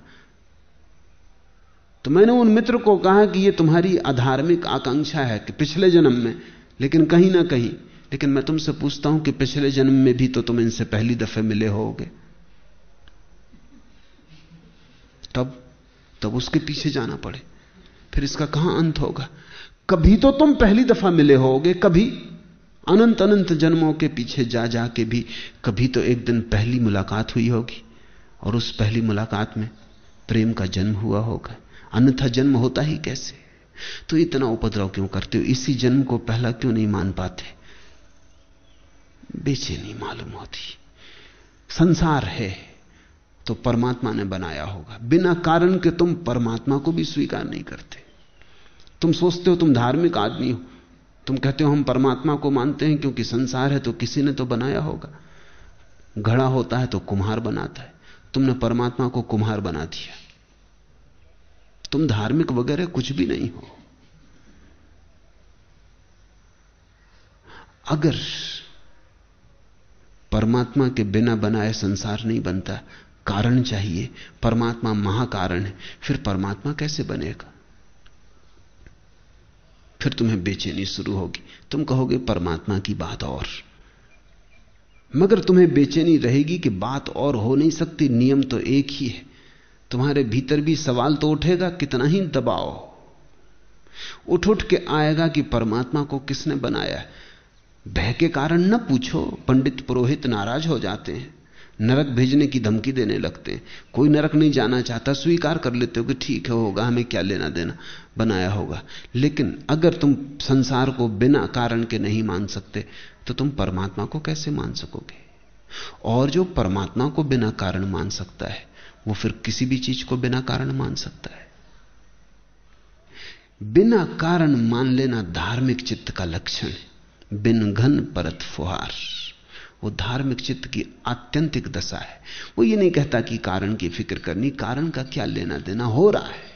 तो मैंने उन मित्र को कहा कि यह तुम्हारी अधार्मिक आकांक्षा है कि पिछले जन्म में लेकिन कहीं ना कहीं, लेकिन मैं तुमसे पूछता हूँ कि पिछले जन्म में भी तो तुम इनसे पहली दफे मिले होगे। तब तब उसके पीछे जाना पड़े। फिर इसका कहाँ अंत होगा? कभी तो तुम पहली दफ़ा मिले होगे, कभी। अनंत अनंत जन्मों के पीछे जा जा के भी कभी तो एक दिन पहली मुलाकात हुई होगी। और उस पहली मुलाकात में प्रेम का जन्म हुआ होगा। अन्यथा जन्म होता ही कैसे? तो इतना उपद्रव क्यों करते हो? इसी जन्म को पहला क्यों नहीं मान पाते? बेचैनी मालूम होती। संसार है तो परमात्मा ने बनाया होगा। बिना कारण के तुम परमात्मा को भी स्वीकार नहीं करते। तुम सोचते हो तुम धार्मिक आदमी हो। तुम कहते हो हम परमात्मा को मानते हैं क्योंकि संसार है तो किसी ने तो बनाया होगा। घड़ा होता है तो कुम्हार बनाता है। तुमने परमात्मा को कुम्हार बना दिया। तुम धार्मिक वगैरह कुछ भी नहीं हो। अगर परमात्मा के बिना बनाए संसार नहीं बनता, कारण चाहिए। परमात्मा महाकारण है, फिर परमात्मा कैसे बनेगा? फिर तुम्हें बेचैनी शुरू होगी। तुम कहोगे, परमात्मा की बात और। मगर तुम्हें बेचैनी रहेगी कि बात और हो नहीं सकती, नियम तो एक ही है। तुम्हारे भीतर भी सवाल तो उठेगा, कितना ही दबाओ उठ उठ के आएगा कि परमात्मा को किसने बनाया भय के कारण न पूछो, पंडित पुरोहित नाराज़ हो जाते हैं, नरक भेजने की धमकी देने लगते हैं। कोई नरक नहीं जाना चाहता, स्वीकार कर लेते हो कि ठीक है, होगा, हमें क्या लेना देना, बनाया होगा। लेकिन अगर तुम संसार को बिना कारण के नहीं मान सकते तो तुम परमात्मा को कैसे मान सकोगे? और जो परमात्मा को बिना कारण मान सकता है वो फिर किसी भी चीज़ को बिना कारण मान सकता है। बिना कारण मान लेना धार्मिक चित्त का लक्षण है। बिन घन परत फुहार। वो धार्मिक चित्त की आत्यंतिक दशा है। वो ये नहीं कहता कि कारण की फ़िक्र करनी, कारण का क्या लेना देना हो रहा है।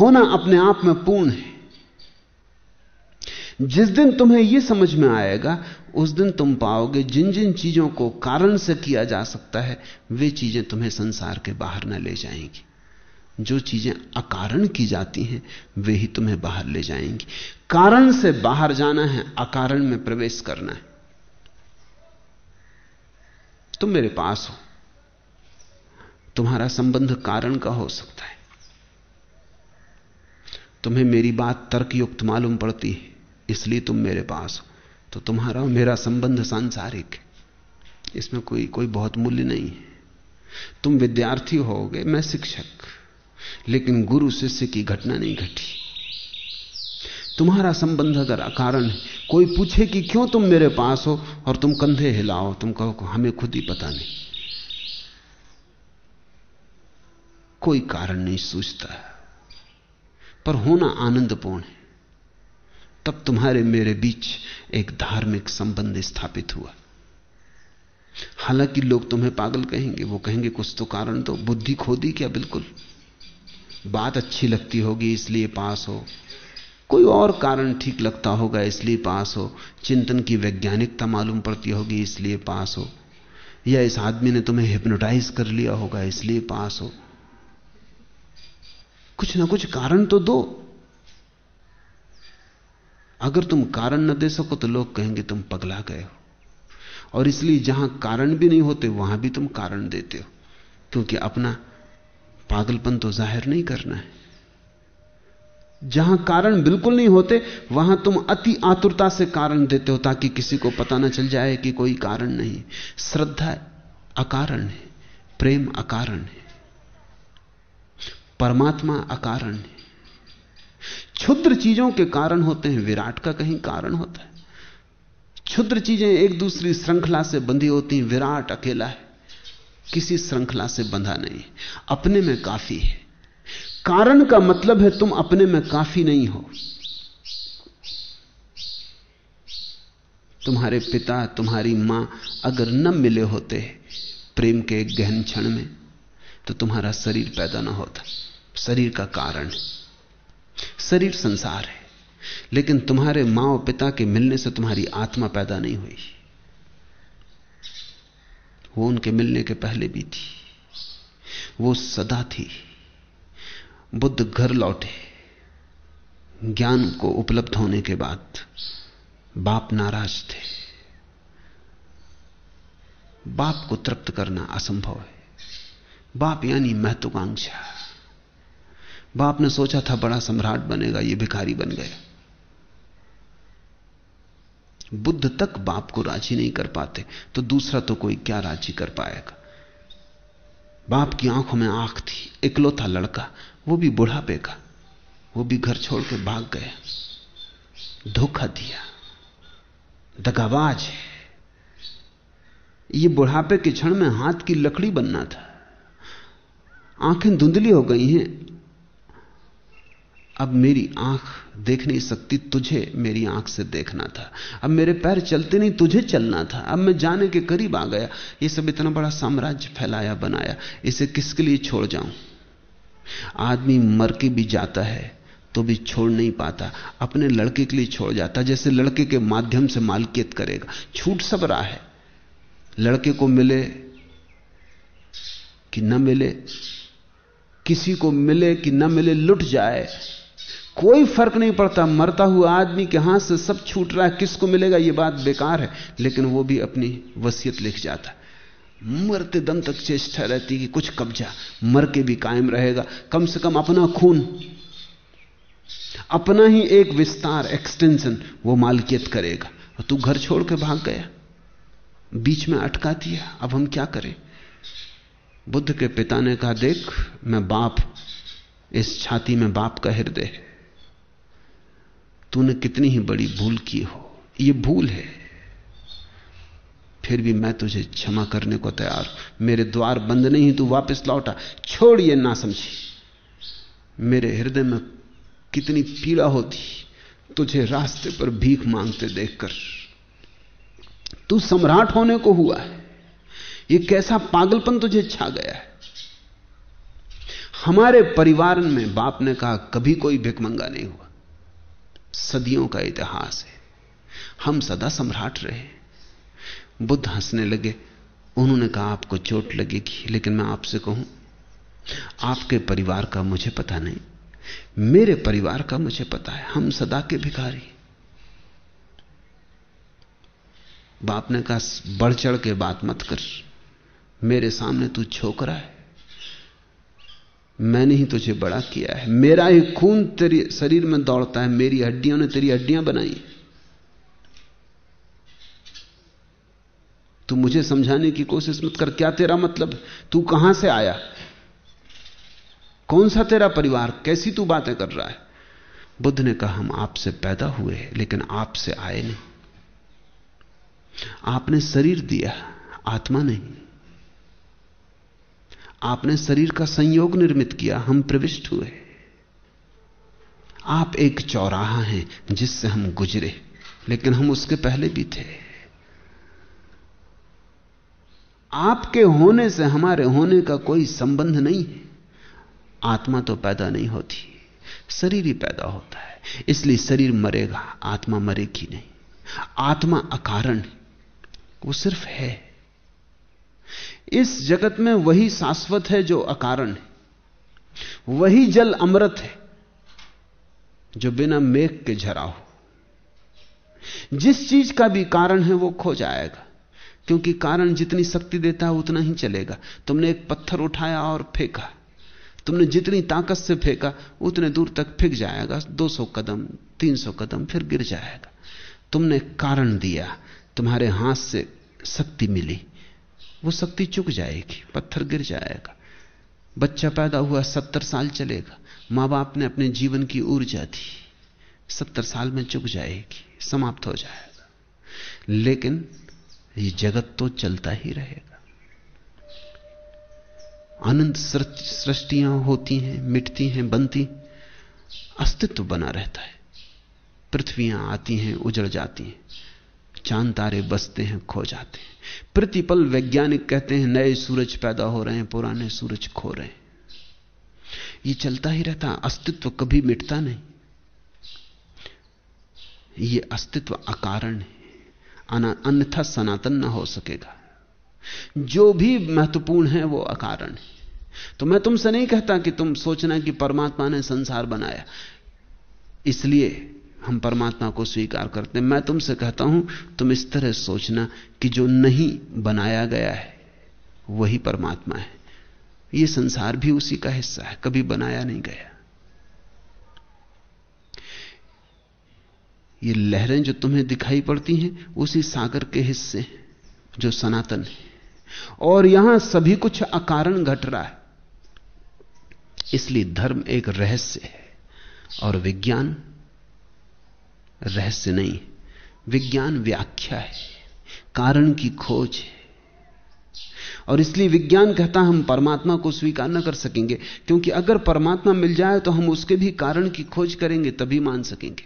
होना अपने आप में पूर्ण है। जिस दिन तुम्हें यह समझ में आएगा उस दिन तुम पाओगे जिन जिन चीज़ों को कारण से किया जा सकता है, वे चीज़ें तुम्हें संसार के बाहर न ले जाएँगी। जो चीज़ें अकारण की जाती हैं, वे ही तुम्हें बाहर ले जाएँगी। कारण से बाहर जाना है, अकारण में प्रवेश करना है। तुम मेरे पास हो। तुम्हारा संबंध कारण का हो सकता है। तुम्हें मेरी बात तर्कयुक्त मालूम पड़ती है, इसलिए तुम मेरे पास हो। तो तुम्हारा मेरा संबंध सांसारिक है। इसमें कोई कोई बहुत मूल्य नहीं है। तुम विद्यार्थी होगे, मैं शिक्षक। लेकिन गुरु शिष्य की घटना नहीं घटी। तुम्हारा संबंध अगर अकारण है, कोई पूछे कि क्यों तुम मेरे पास हो और तुम कंधे हिलाओ, तुम कहो हमें खुद ही पता नहीं। कोई कारण नहीं सूझता। पर होना आनंदपूर्ण है। तब तुम्हारे मेरे बीच एक धार्मिक संबंध स्थापित हुआ। हालाँकि लोग तुम्हें पागल कहेंगे, वो कहेंगे, कुछ तो कारण तो बुद्धि खो दी क्या? बिल्कुल। बात अच्छी लगती होगी, इसलिए पास हो। कोई और कारण ठीक लगता होगा, इसलिए पास हो। चिंतन की वैज्ञानिकता मालूम पड़ती होगी, इसलिए पास हो। या इस आदमी ने तुम्हें हिप्नोटाइज कर लिया होगा, इसलिए पास हो। कुछ ना कुछ कारण तो दो। अगर तुम कारण न दे सको तो लोग कहेंगे तुम पगला गए हो। और इसलिए जहाँ कारण भी नहीं होते, वहाँ भी तुम कारण देते हो। क्योंकि अपना पागलपन तो ज़ाहिर नहीं करना है। जहाँ कारण बिल्कुल नहीं होते, वहाँ तुम अति आतुरता से कारण देते हो ताकि किसी को पता ना चल जाए कि कोई कारण नहीं। श्रद्धा अकारण है, प्रेम अकारण है, परमात्मा अकारण है। क्षुद्र चीज़ों के कारण होते हैं, विराट का कहीं कारण होता है। क्षुद्र चीज़ें एक दूसरी श्रृंखला से बंधी होती हैं, विराट अकेला है, किसी श्रृंखला से बंधा नहीं। अपने में काफ़ी है। कारण का मतलब है तुम अपने में काफ़ी नहीं हो। तुम्हारे पिता, तुम्हारी माँ अगर न मिले होते प्रेम के गहन क्षण में तो तुम्हारा शरीर पैदा ना होता। शरीर का कारण शरीर संसार है, लेकिन तुम्हारे माँ और पिता के मिलने से तुम्हारी आत्मा पैदा नहीं हुई। वो उनके मिलने के पहले भी थी। वो सदा थी। बुद्ध घर लौटे। ज्ञान को उपलब्ध होने के बाद बाप नाराज़ थे। बाप को तृप्त करना असंभव है। बाप यानी महत्वाकांक्षा। बाप ने सोचा था बड़ा सम्राट बनेगा, ये भिखारी बन गया बुद्ध तक बाप को राज़ी नहीं कर पाते तो दूसरा तो कोई क्या राज़ी कर पाएगा? बाप की आँखों में आँख थी, इकलौता लड़का, वो भी बुढ़ापे का, वो भी घर छोड़ के भाग गया। धोखा दिया, दगाबाज है। ये बुढ़ापे के क्षण में हाथ की लकड़ी बनना था। आँखें धुंधली हो गई हैं अब मेरी आँख देख नहीं सकती, तुझे मेरी आँख से देखना था। अब मेरे पैर चलते नहीं, तुझे चलना था। अब मैं जाने के करीब आ गया। ये सब इतना बड़ा साम्राज्य फैलाया, बनाया। इसे किसके लिए छोड़ जाऊँ? आदमी मर के भी जाता है तो भी छोड़ नहीं पाता। अपने लड़के के लिए छोड़ जाता, जैसे लड़के के माध्यम से मालकियत करेगा। छूट सब रहा है। लड़के को मिले कि न मिले, किसी को मिले कि न मिले, लुट जाए। कोई फ़र्क नहीं पड़ता। मरता हुआ आदमी के हाथ से सब छूट रहा है। किसको मिलेगा? यह बात बेकार है। लेकिन वो भी अपनी वसीयत लिख जाता। मरते दम तक चेष्टा रहती कि कुछ कब्जा। मर के भी कायम रहेगा। कम से कम अपना खून। अपना ही एक विस्तार एक्सटेंशन वो मालकियत करेगा। और तू घर छोड़ के भाग गया। बीच में अटका दिया। अब हम क्या करें? बुद्ध के पिता ने कहा, देख, मैं बाप, इस छाती में बाप का हृदय है। तूने कितनी ही बड़ी भूल की हो। यह भूल है। फिर भी मैं तुझे क्षमा करने को तैयार हूँ। मेरे द्वार बंद नहीं तू वापस लौटा। छोड़ ये ना समझी मेरे हृदय में कितनी पीड़ा होती। तुझे रास्ते पर भीख मांगते देखकर। तू सम्राट होने को हुआ है। ये कैसा पागलपन तुझे छा गया है। हमारे परिवार में बाप ने कहा, कभी कोई भिकमंगा नहीं हुआ। सदियों का इतिहास है। हम सदा सम्राट रहे। बुद्ध हंसने लगे। उन्होंने कहा, आपको चोट लगेगी, लेकिन मैं आपसे कहूँ, आपके परिवार का मुझे पता नहीं। मेरे परिवार का मुझे पता है। हम सदा के भिखारी। बाप ने कहा, बढ़ चढ़ के बात मत कर। मेरे सामने तू छोकरा है। मैंने ही तुझे बड़ा किया है। मेरा ही खून तेरे शरीर में दौड़ता है। मेरी हड्डियों ने तेरी हड्डियाँ बनाई। तू मुझे समझाने की कोशिश मत कर। क्या तेरा मतलब? तू कहाँ से आया? कौन सा तेरा परिवार? कैसी तू बातें कर रहा है? बुद्ध ने कहा, हम आपसे पैदा हुए लेकिन आपसे आए नहीं। आपने शरीर दिया, आत्मा नहीं। आपने शरीर का संयोग निर्मित किया, हम प्रविष्ट हुए। आप एक चौराहा हैं जिससे हम गुजरे, लेकिन हम उसके पहले भी थे। आपके होने से हमारे होने का कोई संबंध नहीं है। आत्मा तो पैदा नहीं होती, शरीर ही पैदा होता है, इसलिए शरीर मरेगा, आत्मा मरेगी नहीं। आत्मा अकारण, वो सिर्फ़ है। इस जगत में वही शाश्वत है जो अकारण है। वही जल अमृत है, जो बिना मेघ के झरा हो। जिस चीज़ का भी कारण है वो खो जाएगा, क्योंकि कारण जितनी शक्ति देता है उतना ही चलेगा। तुमने एक पत्थर उठाया और फेंका, तुमने जितनी ताकत से फेंका, उतने दूर तक फेंक जाएगा 200 कदम 300 कदम फिर गिर जाएगा। तुमने कारण दिया, तुम्हारे हाथ से शक्ति मिली। वो शक्ति चुक जाएगी, पत्थर गिर जाएगा, बच्चा पैदा हुआ सत्तर साल चलेगा माँ बाप ने अपने जीवन की ऊर्जा दी, सत्तर साल में चुक जाएगी, समाप्त हो जाएगा। लेकिन ये जगत तो चलता ही रहेगा। अनंत सृष्टियाँ होती हैं, मिटती हैं, बनती अस्तित्व बना रहता है। पृथ्वियाँ आती हैं, उजड़ जाती हैं। चाँद तारे बसते हैं, खो जाते हैं। प्रतिपल वैज्ञानिक कहते हैं, नए सूरज पैदा हो रहे हैं, पुराने सूरज खो रहे हैं। ये चलता ही रहता, अस्तित्व कभी मिटता नहीं। ये अस्तित्व अकारण है। अन्यथा सनातन ना हो सकेगा। जो भी महत्वपूर्ण है, वो अकारण है। तो मैं तुमसे नहीं कहता कि तुम सोचना कि परमात्मा ने संसार बनाया। इसलिए हम परमात्मा को स्वीकार करते हैं। मैं तुमसे कहता हूँ, तुम इस तरह सोचना कि जो नहीं बनाया गया है, वही परमात्मा है। यह संसार भी उसी का हिस्सा है, कभी बनाया नहीं गया। ये लहरें जो तुम्हें दिखाई पड़ती हैं, उसी सागर के हिस्से जो सनातन है। और यहाँ सभी कुछ अकारण घट रहा है। इसलिए धर्म एक रहस्य है और विज्ञान रहस्य नहीं, विज्ञान व्याख्या है, कारण की खोज है। और इसलिए विज्ञान कहता हम परमात्मा को स्वीकार न कर सकेंगे, क्योंकि अगर परमात्मा मिल जाए तो हम उसके भी कारण की खोज करेंगे, तभी मान सकेंगे।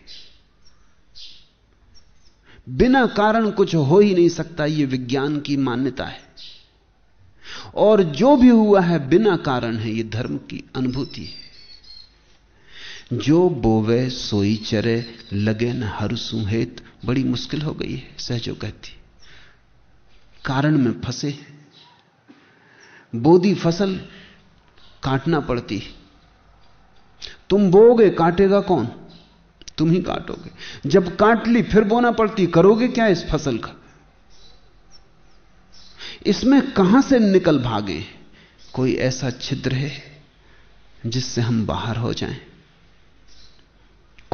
बिना कारण कुछ हो ही नहीं सकता यह विज्ञान की मान्यता है। और जो भी हुआ है, बिना कारण है यह धर्म की अनुभूति है। जो बोवे सोई चरे, लगे न हर सुहेत। बड़ी मुश्किल हो गई है, सहजो कहती। कारण में फंसे बोदी फ़सल काटना पड़ती तुम बोगे काटेगा कौन? तुम ही काटोगे। जब काट ली, फिर बोना पड़ती। करोगे क्या इस फ़सल का? इसमें कहाँ से निकल भागे? कोई ऐसा छिद्र है जिससे हम बाहर हो जाएँ?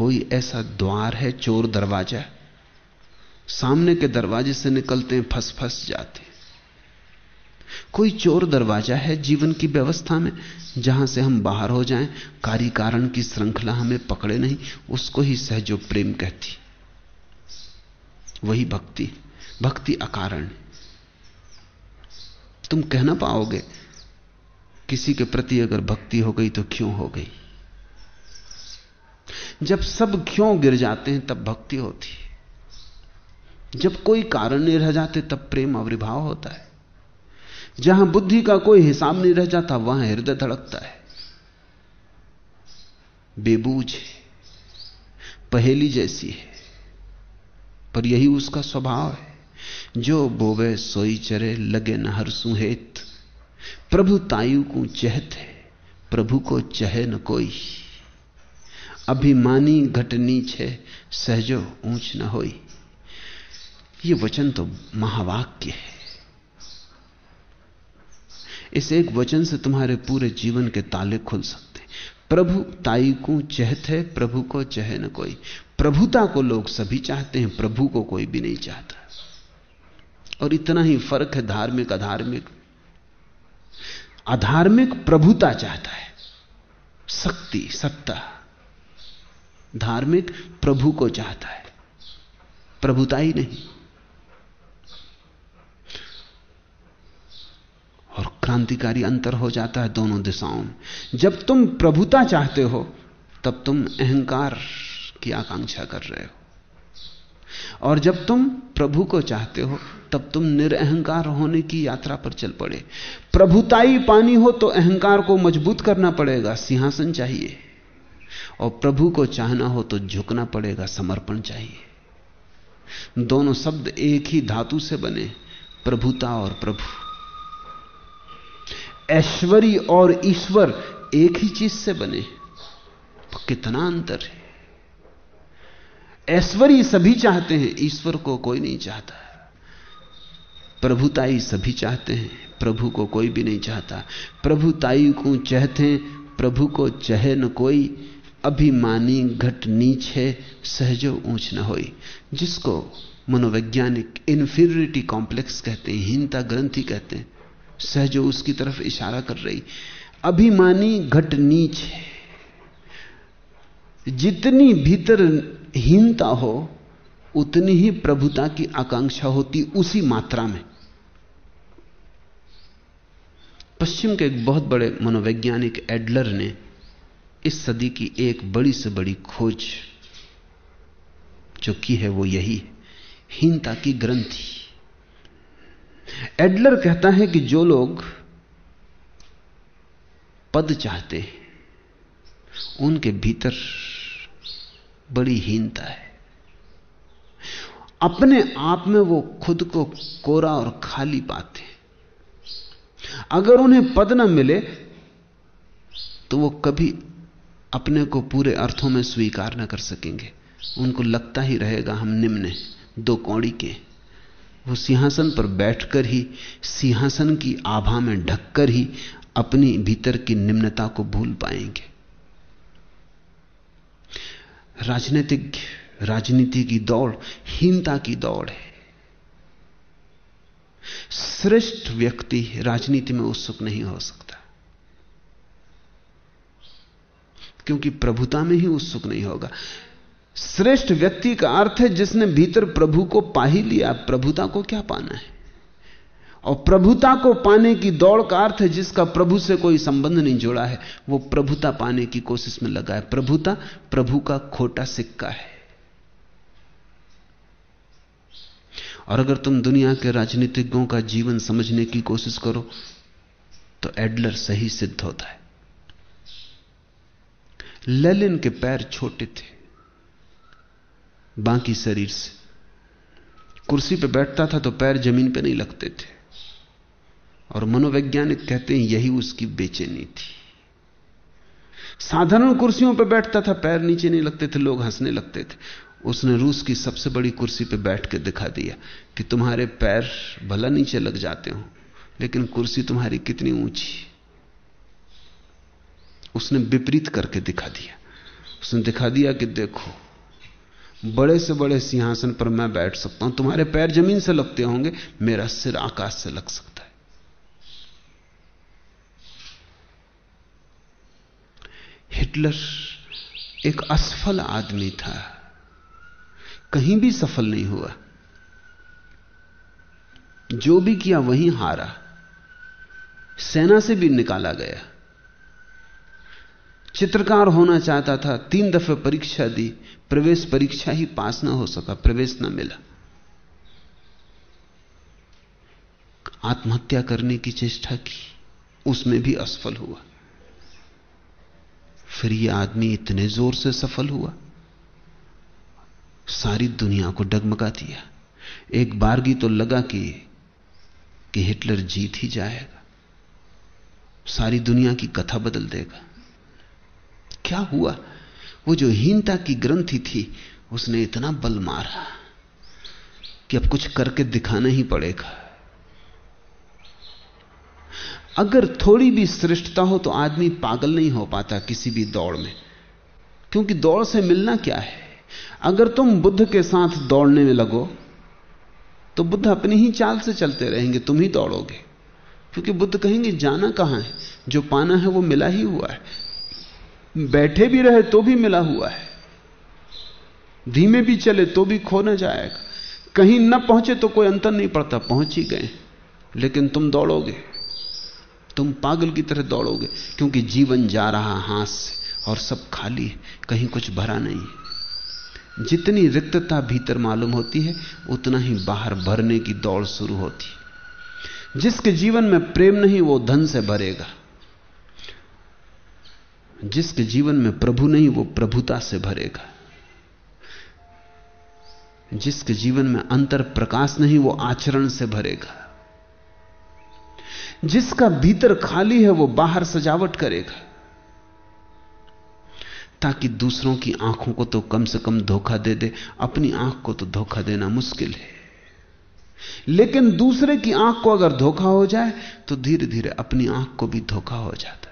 कोई ऐसा द्वार है, चोर दरवाज़ा सामने के दरवाजे से निकलते हैं फंस फंस जाते कोई चोर दरवाज़ा है जीवन की व्यवस्था में, जहाँ से हम बाहर हो जाएँ कार्य कारण की श्रृंखला हमें पकड़े नहीं, उसको ही सहजो प्रेम कहती। वही भक्ति भक्ति अकारण तुम कह ना पाओगे, किसी के प्रति अगर भक्ति हो गई तो क्यों हो गई? जब सब क्यों गिर जाते हैं, तब भक्ति होती है। जब कोई कारण नहीं रह जाते, तब प्रेम अविर्भाव होता है। जहाँ बुद्धि का कोई हिसाब नहीं रह जाता, वहाँ हृदय धड़कता है। बेबूझ है, पहेली जैसी है, पर यही उसका स्वभाव है। जो बोवे सोई चरे, लगे न हर सुहेत। प्रभु तायु को चहत है, प्रभु को चहे न कोई। अभिमानी घट नीच है सहजो ऊंच न होई। ये वचन तो महावाक्य है। इस एक वचन से तुम्हारे पूरे जीवन के ताले खुल सकते। प्रभु ताई को चहत है, प्रभु को चहे न कोई। प्रभुता को लोग सभी चाहते हैं, प्रभु को कोई भी नहीं चाहता। और इतना ही फ़र्क है धार्मिक अधार्मिक। अधार्मिक प्रभुता चाहता है। शक्ति, सत्ता। धार्मिक प्रभु को चाहता है। प्रभुता ही नहीं। और क्रांतिकारी अंतर हो जाता है दोनों दिशाओं में। जब तुम प्रभुता चाहते हो, तब तुम अहंकार की आकांक्षा कर रहे हो। और जब तुम प्रभु को चाहते हो, तब तुम निरअहकार होने की यात्रा पर चल पड़े। प्रभुताई पानी हो तो अहंकार को मज़बूत करना पड़ेगा। सिंहासन चाहिए। और प्रभु को चाहना हो तो झुकना पड़ेगा, समर्पण चाहिए। दोनों शब्द एक ही धातु से बने, प्रभुता और प्रभु। ऐश्वरी और ईश्वर एक ही चीज़ से बने तो कितना अंतर है? ऐश्वर्य सभी चाहते हैं, ईश्वर को कोई नहीं चाहता। प्रभुताई सभी चाहते हैं, प्रभु को कोई भी नहीं चाहता। प्रभुताई को चाहते प्रभु को चहे न कोई अभिमानी घट नीच है, सहजो ऊंच न होई। जिसको मनोवैज्ञानिक इन्फीरियरिटी कॉम्प्लेक्स कहते हैं, हीनता ग्रंथि कहते हैं, सहजो उसकी तरफ़ इशारा कर रही। अभिमानी घट नीच है। जितनी भीतर हीनता हो, उतनी ही प्रभुता की आकांक्षा होती उसी मात्रा में। पश्चिम के एक बहुत बड़े मनोवैज्ञानिक एडलर ने इस सदी की एक बड़ी से बड़ी खोज जो की है वो यही हीनता की ग्रंथि। एडलर कहता है कि जो लोग पद चाहते हैं, उनके भीतर बड़ी हीनता है। अपने आप में वो खुद को कोरा और खाली पाते अगर उन्हें पद न मिले तो वो कभी अपने को पूरे अर्थों में स्वीकार न कर सकेंगे। उनको लगता ही रहेगा हम निम्न दो कौड़ी के। वो सिंहासन पर बैठकर ही, सिंहासन की आभा में ढककर ही अपनी भीतर की निम्नता को भूल पाएँगे। राजनीतिक, राजनीति की दौड़, हीनता की दौड़ है। श्रेष्ठ व्यक्ति राजनीति में उत्सुक नहीं हो सकता। क्योंकि प्रभुता में ही उत्सुक नहीं होगा। श्रेष्ठ व्यक्ति का अर्थ है जिसने भीतर प्रभु को पा ही लिया, प्रभुता को क्या पाना है? और प्रभुता को पाने की दौड़ का अर्थ है जिसका प्रभु से कोई संबंध नहीं जुड़ा है, वो प्रभुता पाने की कोशिश में लगा है। प्रभुता, प्रभु का खोटा सिक्का है। और अगर तुम दुनिया के राजनीतिज्ञों का जीवन समझने की कोशिश करो तो एडलर सही सिद्ध होता है। लेलिन के पैर छोटे थे, बाकी शरीर से। कुर्सी पर बैठता था तो पैर ज़मीन पर नहीं लगते थे। और मनोवैज्ञानिक कहते हैं, यही उसकी बेचैनी थी। साधारण कुर्सियों पर बैठता था, पैर नीचे नहीं लगते थे, लोग हंसने लगते थे। उसने रूस की सबसे बड़ी कुर्सी पर बैठ के दिखा दिया कि तुम्हारे पैर भला नीचे लग जाते हो, लेकिन कुर्सी तुम्हारी कितनी ऊँची उसने विपरीत करके दिखा दिया। उसने दिखा दिया कि देखो, बड़े से बड़े सिंहासन पर मैं बैठ सकता हूँ, तुम्हारे पैर ज़मीन से लगते होंगे, मेरा सिर आकाश से लग सकता है। हिटलर एक असफल आदमी था। कहीं भी सफल नहीं हुआ। जो भी किया वहीं हारा। सेना से भी निकाला गया। चित्रकार होना चाहता था, तीन दफे परीक्षा दी, प्रवेश परीक्षा ही पास ना हो सका, प्रवेश ना मिला। आत्महत्या करने की चेष्टा की, उसमें भी असफल हुआ। फिर यह आदमी इतने ज़ोर से सफल हुआ। सारी दुनिया को डगमगा दिया। एक बारगी तो लगा कि कि हिटलर जीत ही जाएगा। सारी दुनिया की कथा बदल देगा। क्या हुआ? वो जो हीनता की ग्रंथि थी, उसने इतना बल मारा कि अब कुछ करके दिखाना ही पड़ेगा। अगर थोड़ी भी श्रेष्ठता हो तो आदमी पागल नहीं हो पाता किसी भी दौड़ में। क्योंकि दौड़ से मिलना क्या है? अगर तुम बुद्ध के साथ दौड़ने में लगो तो बुद्ध अपनी ही चाल से चलते रहेंगे, तुम ही दौड़ोगे। क्योंकि बुद्ध कहेंगे, जाना कहाँ है? जो पाना है वो मिला ही हुआ है। बैठे भी रहे तो भी मिला हुआ है। धीमे भी चले तो भी खो ना जाएगा। कहीं न पहुँचे तो कोई अंतर नहीं पड़ता, पहुँच ही गए। लेकिन तुम दौड़ोगे। तुम पागल की तरह दौड़ोगे, क्योंकि जीवन जा रहा हाथ से और सब खाली है, कहीं कुछ भरा नहीं जितनी रिक्तता भीतर मालूम होती है, उतना ही बाहर भरने की दौड़ शुरू होती है। जिसके जीवन में प्रेम नहीं, वो धन से भरेगा। जिसके जीवन में प्रभु नहीं, वो प्रभुता से भरेगा। जिसके जीवन में अंतर प्रकाश नहीं, वो आचरण से भरेगा। जिसका भीतर खाली है, वो बाहर सजावट करेगा। ताकि दूसरों की आँखों को तो कम से कम धोखा दे दे, अपनी आँख को तो धोखा देना मुश्किल है। लेकिन दूसरे की आँख को अगर धोखा हो जाए तो धीरे धीरे अपनी आँख को भी धोखा हो जाता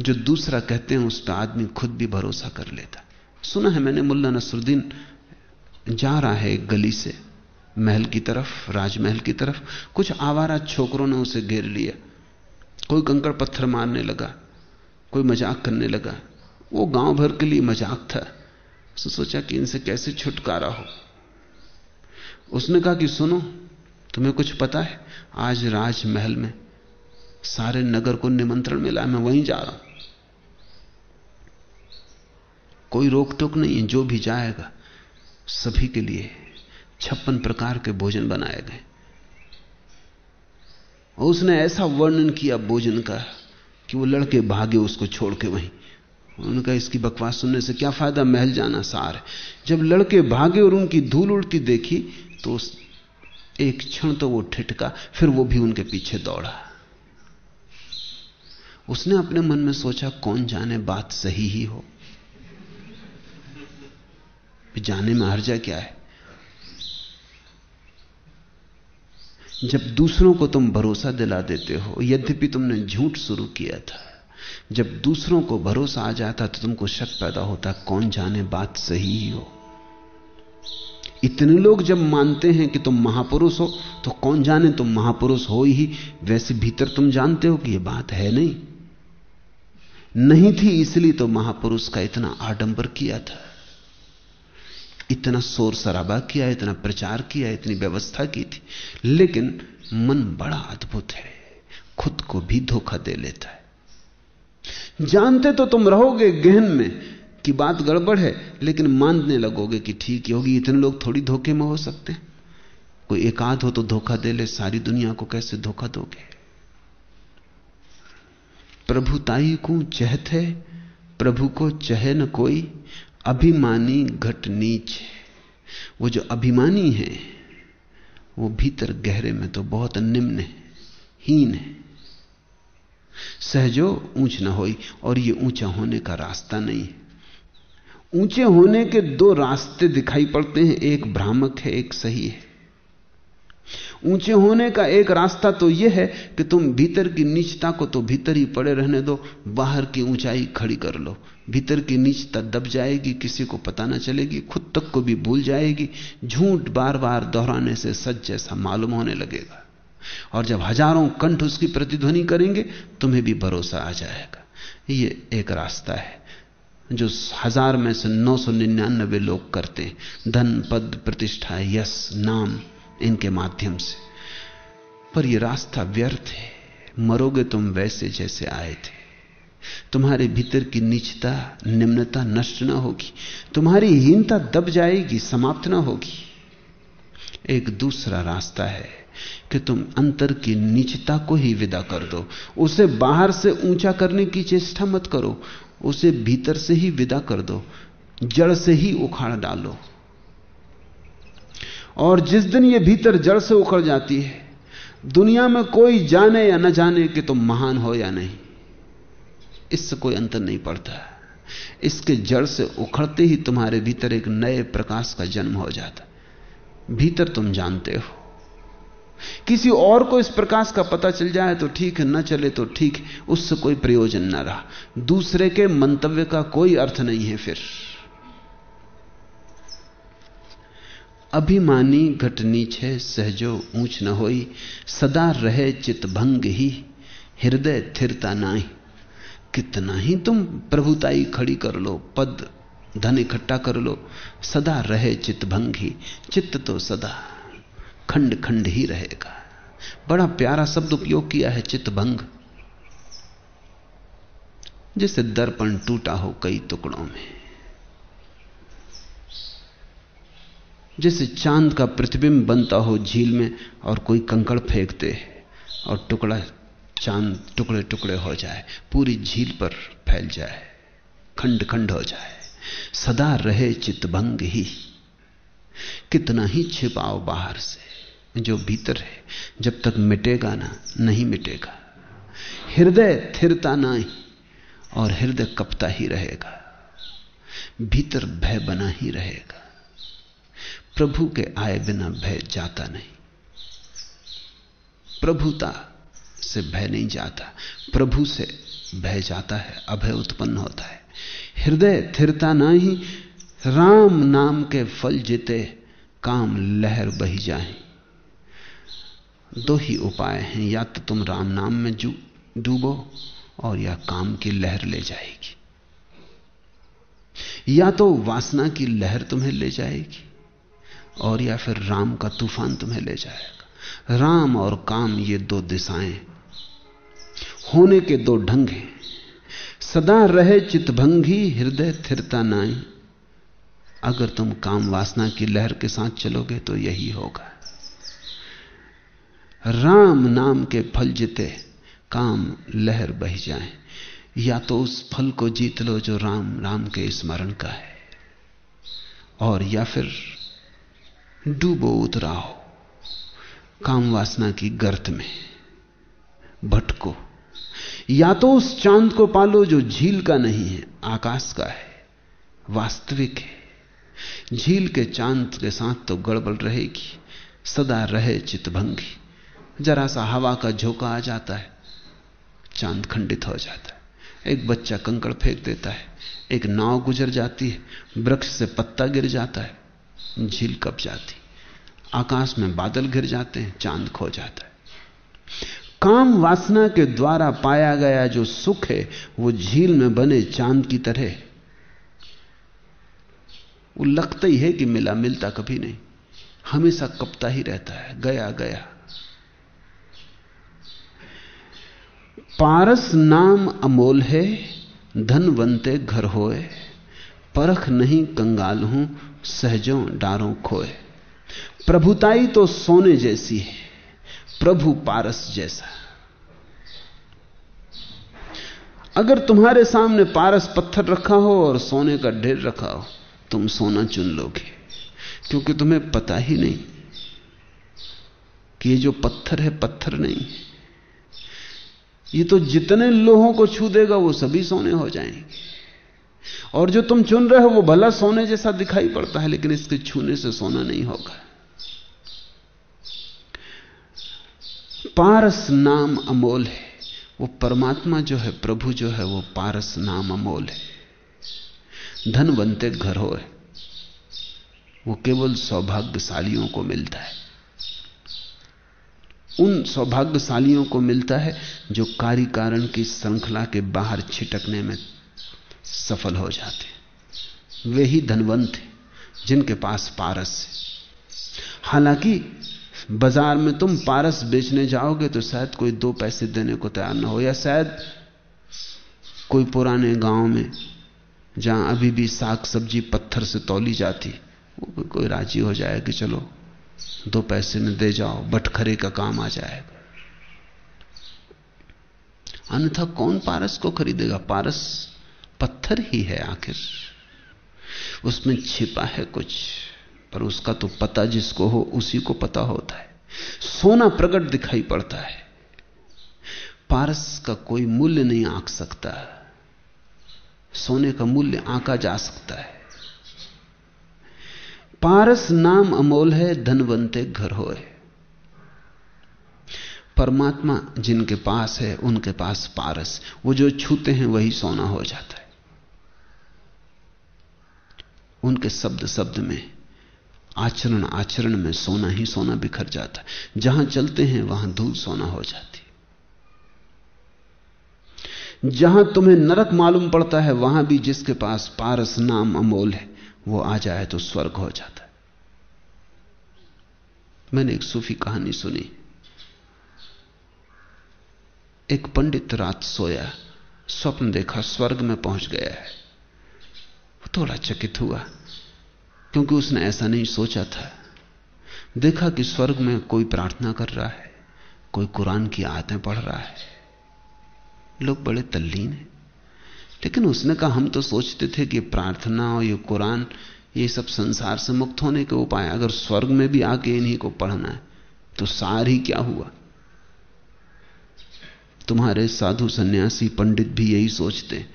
जो दूसरा कहते हैं उस पर आदमी खुद भी भरोसा कर लेता सुना है मैंने, मुल्ला नसरुद्दीन जा रहा है एक गली से, महल की तरफ़, राजमहल की तरफ़। कुछ आवारा छोकरों ने उसे घेर लिया। कोई कंकड़ पत्थर मारने लगा, कोई मज़ाक करने लगा। वो गाँव भर के लिए मज़ाक था। उसने सोचा कि इनसे कैसे छुटकारा हो। उसने कहा कि सुनो, तुम्हें कुछ पता है, आज राजमहल में सारे नगर को निमंत्रण मिला मैं वहीं जा रहा हूँ। कोई रोक टोक नहीं जो भी जाएगा, सभी के लिए छप्पन प्रकार के भोजन बनाए गए। और उसने ऐसा वर्णन किया भोजन का कि वो लड़के भागे उसको छोड़ के वहीं। उनका इसकी बकवास सुनने से क्या फ़ायदा, महल जाना सार। है जब लड़के भागे और उनकी धूल उड़ती देखी तो एक क्षण तो वो ठिठका, फिर वो भी उनके पीछे दौड़ा। उसने अपने मन में सोचा, कौन जाने बात सही ही हो। जाने में हर्जा क्या है? जब दूसरों को तुम भरोसा दिला देते हो, यद्यपि तुमने झूठ शुरू किया था, जब दूसरों को भरोसा आ जाता तो तुमको शक पैदा होता कौन जाने बात सही ही। इतने लोग जब मानते हैं कि तुम महापुरुष हो तो कौन जाने तुम महापुरुष हो ही, वैसे भीतर तुम जानते हो कि यह बात है नहीं। नहीं थी इसलिए तो महापुरुष का इतना आडंबर किया था। इतना शोर शराबा किया, इतना प्रचार किया, इतनी व्यवस्था की थी। लेकिन मन बड़ा अद्भुत है। खुद को भी धोखा दे लेता है। जानते तो तुम रहोगे गहन में कि बात गड़बड़ है, लेकिन मानने लगोगे कि ठीक होगी। इतने लोग थोड़ी धोखे में हो सकते हैं। कोई एकाध हो तो धोखा दे ले, सारी दुनिया को कैसे धोखा दोगे? प्रभुताई को चहत है, प्रभु को चहे न कोई अभिमानी घट नीच वो जो अभिमानी है, वो भीतर गहरे में तो बहुत निम्न है, हीन है। सहजो ऊंच ना हो और ये ऊँचा होने का रास्ता नहीं है। ऊँचे होने के दो रास्ते दिखाई पड़ते हैं, एक भ्रामक है, एक सही है। ऊँचे होने का एक रास्ता तो यह है कि तुम भीतर की नीचता को तो भीतर ही पड़े रहने दो, बाहर की ऊंचाई खड़ी कर लो। भीतर की नीचता दब जाएगी, किसी को पता ना चलेगी, खुद तक को भी भूल जाएगी, झूठ बार बार दोहराने से सच जैसा मालूम होने लगेगा। और जब हज़ारों कंठ उसकी प्रतिध्वनि करेंगे, तुम्हें भी भरोसा आ जाएगा। ये एक रास्ता है, जो हज़ार में से नौ सौ निन्यानबे लोग करते हैं। धन, पद, प्रतिष्ठा, यश, नाम इनके माध्यम से। पर यह रास्ता व्यर्थ है। मरोगे तुम वैसे जैसे आए थे। तुम्हारे भीतर की नीचता, निम्नता नष्ट ना होगी। तुम्हारी हीनता दब जाएगी, समाप्त ना होगी। एक दूसरा रास्ता है कि तुम अंतर की नीचता को ही विदा कर दो। उसे बाहर से ऊँचा करने की चेष्टा मत करो। उसे भीतर से ही विदा कर दो। जड़ से ही उखाड़ डालो। और जिस दिन ये भीतर जड़ से उखड़ जाती है, दुनिया में कोई जाने या न जाने कि तुम महान हो या नहीं, इससे कोई अंतर नहीं पड़ता। इसके जड़ से उखड़ते ही तुम्हारे भीतर एक नए प्रकाश का जन्म हो जाता। भीतर तुम जानते हो। किसी और को इस प्रकाश का पता चल जाए तो ठीक है, न चले तो ठीक उससे कोई प्रयोजन न रहा। दूसरे के मंतव्य का कोई अर्थ नहीं है फिर। अभिमानी घट नीचे सहजो ऊंच न होई। सदा रहे चित भंग ही, हृदय थिरता नाई। कितना ही तुम प्रभुताई खड़ी कर लो, पद, धन इकट्ठा कर लो, सदा रहे चित भंग ही। चित्त तो सदा खंड खंड ही रहेगा। बड़ा प्यारा शब्द उपयोग किया है चित्त भंग। जैसे दर्पण टूटा हो कई टुकड़ों में। जैसे चाँद का प्रतिबिंब बनता हो झील में और कोई कंकड़ फेंक दे और टुकड़ा चाँद टुकड़े टुकड़े हो जाए, पूरी झील पर फैल जाए, खंड खंड हो जाए, सदा रहे चितभंग ही। कितना ही छिपाओ बाहर से, जो भीतर है, जब तक मिटेगा ना, नहीं मिटेगा। हृदय थिरता ना ही और हृदय कपता ही रहेगा, भीतर भय बना ही रहेगा। प्रभु के आए बिना भय जाता नहीं। प्रभुता से भय नहीं जाता। प्रभु से भय जाता है, अभय उत्पन्न होता है। हृदय थिरता ना ही राम नाम के फल जीते, काम लहर बही जाए। दो ही उपाय हैं, या तो तुम राम नाम में डूबो, और या काम की लहर ले जाएगी। या तो वासना की लहर तुम्हें ले जाएगी। और या फिर राम का तूफ़ान तुम्हें ले जाएगा। राम और काम ये दो दिशाएँ होने के दो ढंग हैं। सदा रहे चितभंगी, हृदय थिरता नाई। अगर तुम काम वासना की लहर के साथ चलोगे तो यही होगा। राम नाम के फल जीते, काम लहर बह जाए। या तो उस फल को जीत लो जो राम राम के स्मरण का है। और या फिर डूबो, उतराओ। काम वासना की गर्त में। भटको। या तो उस चाँद को पालो जो झील का नहीं है, आकाश का है, वास्तविक है। झील के चाँद के साथ तो गड़बड़ रहेगी, सदा रहे चितभंगी। जरा सा हवा का झोंका आ जाता है, चाँद खंडित हो जाता है। एक बच्चा कंकड़ फेंक देता है, एक नाव गुजर जाती है, वृक्ष से पत्ता गिर जाता है, झील कब जाती आकाश में बादल घिर जाते हैं, चाँद खो जाता है। काम वासना के द्वारा पाया गया जो सुख है, वो झील में बने चाँद की तरह वो लगता ही है कि मिला मिलता कभी नहीं। हमेशा कपता ही रहता है, गया गया। पारस नाम अमोल है धन धनवंते घर होए। परख नहीं कंगाल हूँ, सहजों डारों खोए। प्रभुताई तो सोने जैसी है, प्रभु पारस जैसा। अगर तुम्हारे सामने पारस पत्थर रखा हो और सोने का ढेर रखा हो, तुम सोना चुन लोगे, क्योंकि तुम्हें पता ही नहीं कि ये जो पत्थर है, पत्थर नहीं ये तो जितने लोहों को छू देगा, वो सभी सोने हो जाएँगे। और जो तुम चुन रहे हो, वो भला सोने जैसा दिखाई पड़ता है, लेकिन इसके छूने से सोना नहीं होगा। पारस नाम अमोल है। वो परमात्मा जो है, प्रभु जो है, वो पारस नाम अमोल है। धन बनते घर हो। वो केवल सौभाग्यशालियों को मिलता है। उन सौभाग्यशालियों को मिलता है जो कार्य कारण की श्रृंखला के बाहर छिटकने में सफल हो जाते वे ही धनवंत हैं, जिनके पास पारस है। हालाँकि बाज़ार में तुम पारस बेचने जाओगे तो शायद कोई दो पैसे देने को तैयार ना हो, या शायद कोई पुराने गाँव में जहाँ अभी भी साग सब्ज़ी पत्थर से तौली जाती, वो कोई राज़ी हो जाए कि चलो, दो पैसे में दे जाओ बटखरे का काम आ जाएगा अन्यथा कौन पारस को खरीदेगा? पारस पत्थर ही है आखिर। उसमें छिपा है कुछ। पर उसका तो पता जिसको हो, उसी को पता होता है। सोना प्रकट दिखाई पड़ता है। पारस का कोई मूल्य नहीं आंक सकता। सोने का मूल्य आंका जा सकता है। पारस नाम अमोल है, धनवंते घर होए। परमात्मा जिनके पास है, उनके पास पारस। वो जो छूते हैं, वही सोना हो जाता है। उनके शब्द शब्द में आचरण आचरण में सोना ही सोना बिखर जाता है। जहाँ चलते हैं, वहाँ धूल सोना हो जाती जहाँ तुम्हें नरक मालूम पड़ता है, वहाँ भी जिसके पास पारस नाम अमोल है, वो आ जाए तो स्वर्ग हो जाता है। मैंने एक सूफी कहानी सुनी। एक पंडित रात सोया, स्वप्न देखा, स्वर्ग में पहुँच गया है। थोड़ा चकित हुआ। क्योंकि उसने ऐसा नहीं सोचा था। देखा कि स्वर्ग में कोई प्रार्थना कर रहा है, कोई कुरान की आयतें पढ़ रहा है। लोग बड़े तल्लीन हैं। लेकिन उसने कहा, हम तो सोचते थे कि प्रार्थना और ये कुरान, ये सब संसार से मुक्त होने के उपाय अगर स्वर्ग में भी आके इन्हीं को पढ़ना है तो सार ही क्या हुआ? तुम्हारे साधु सन्यासी पंडित भी यही सोचते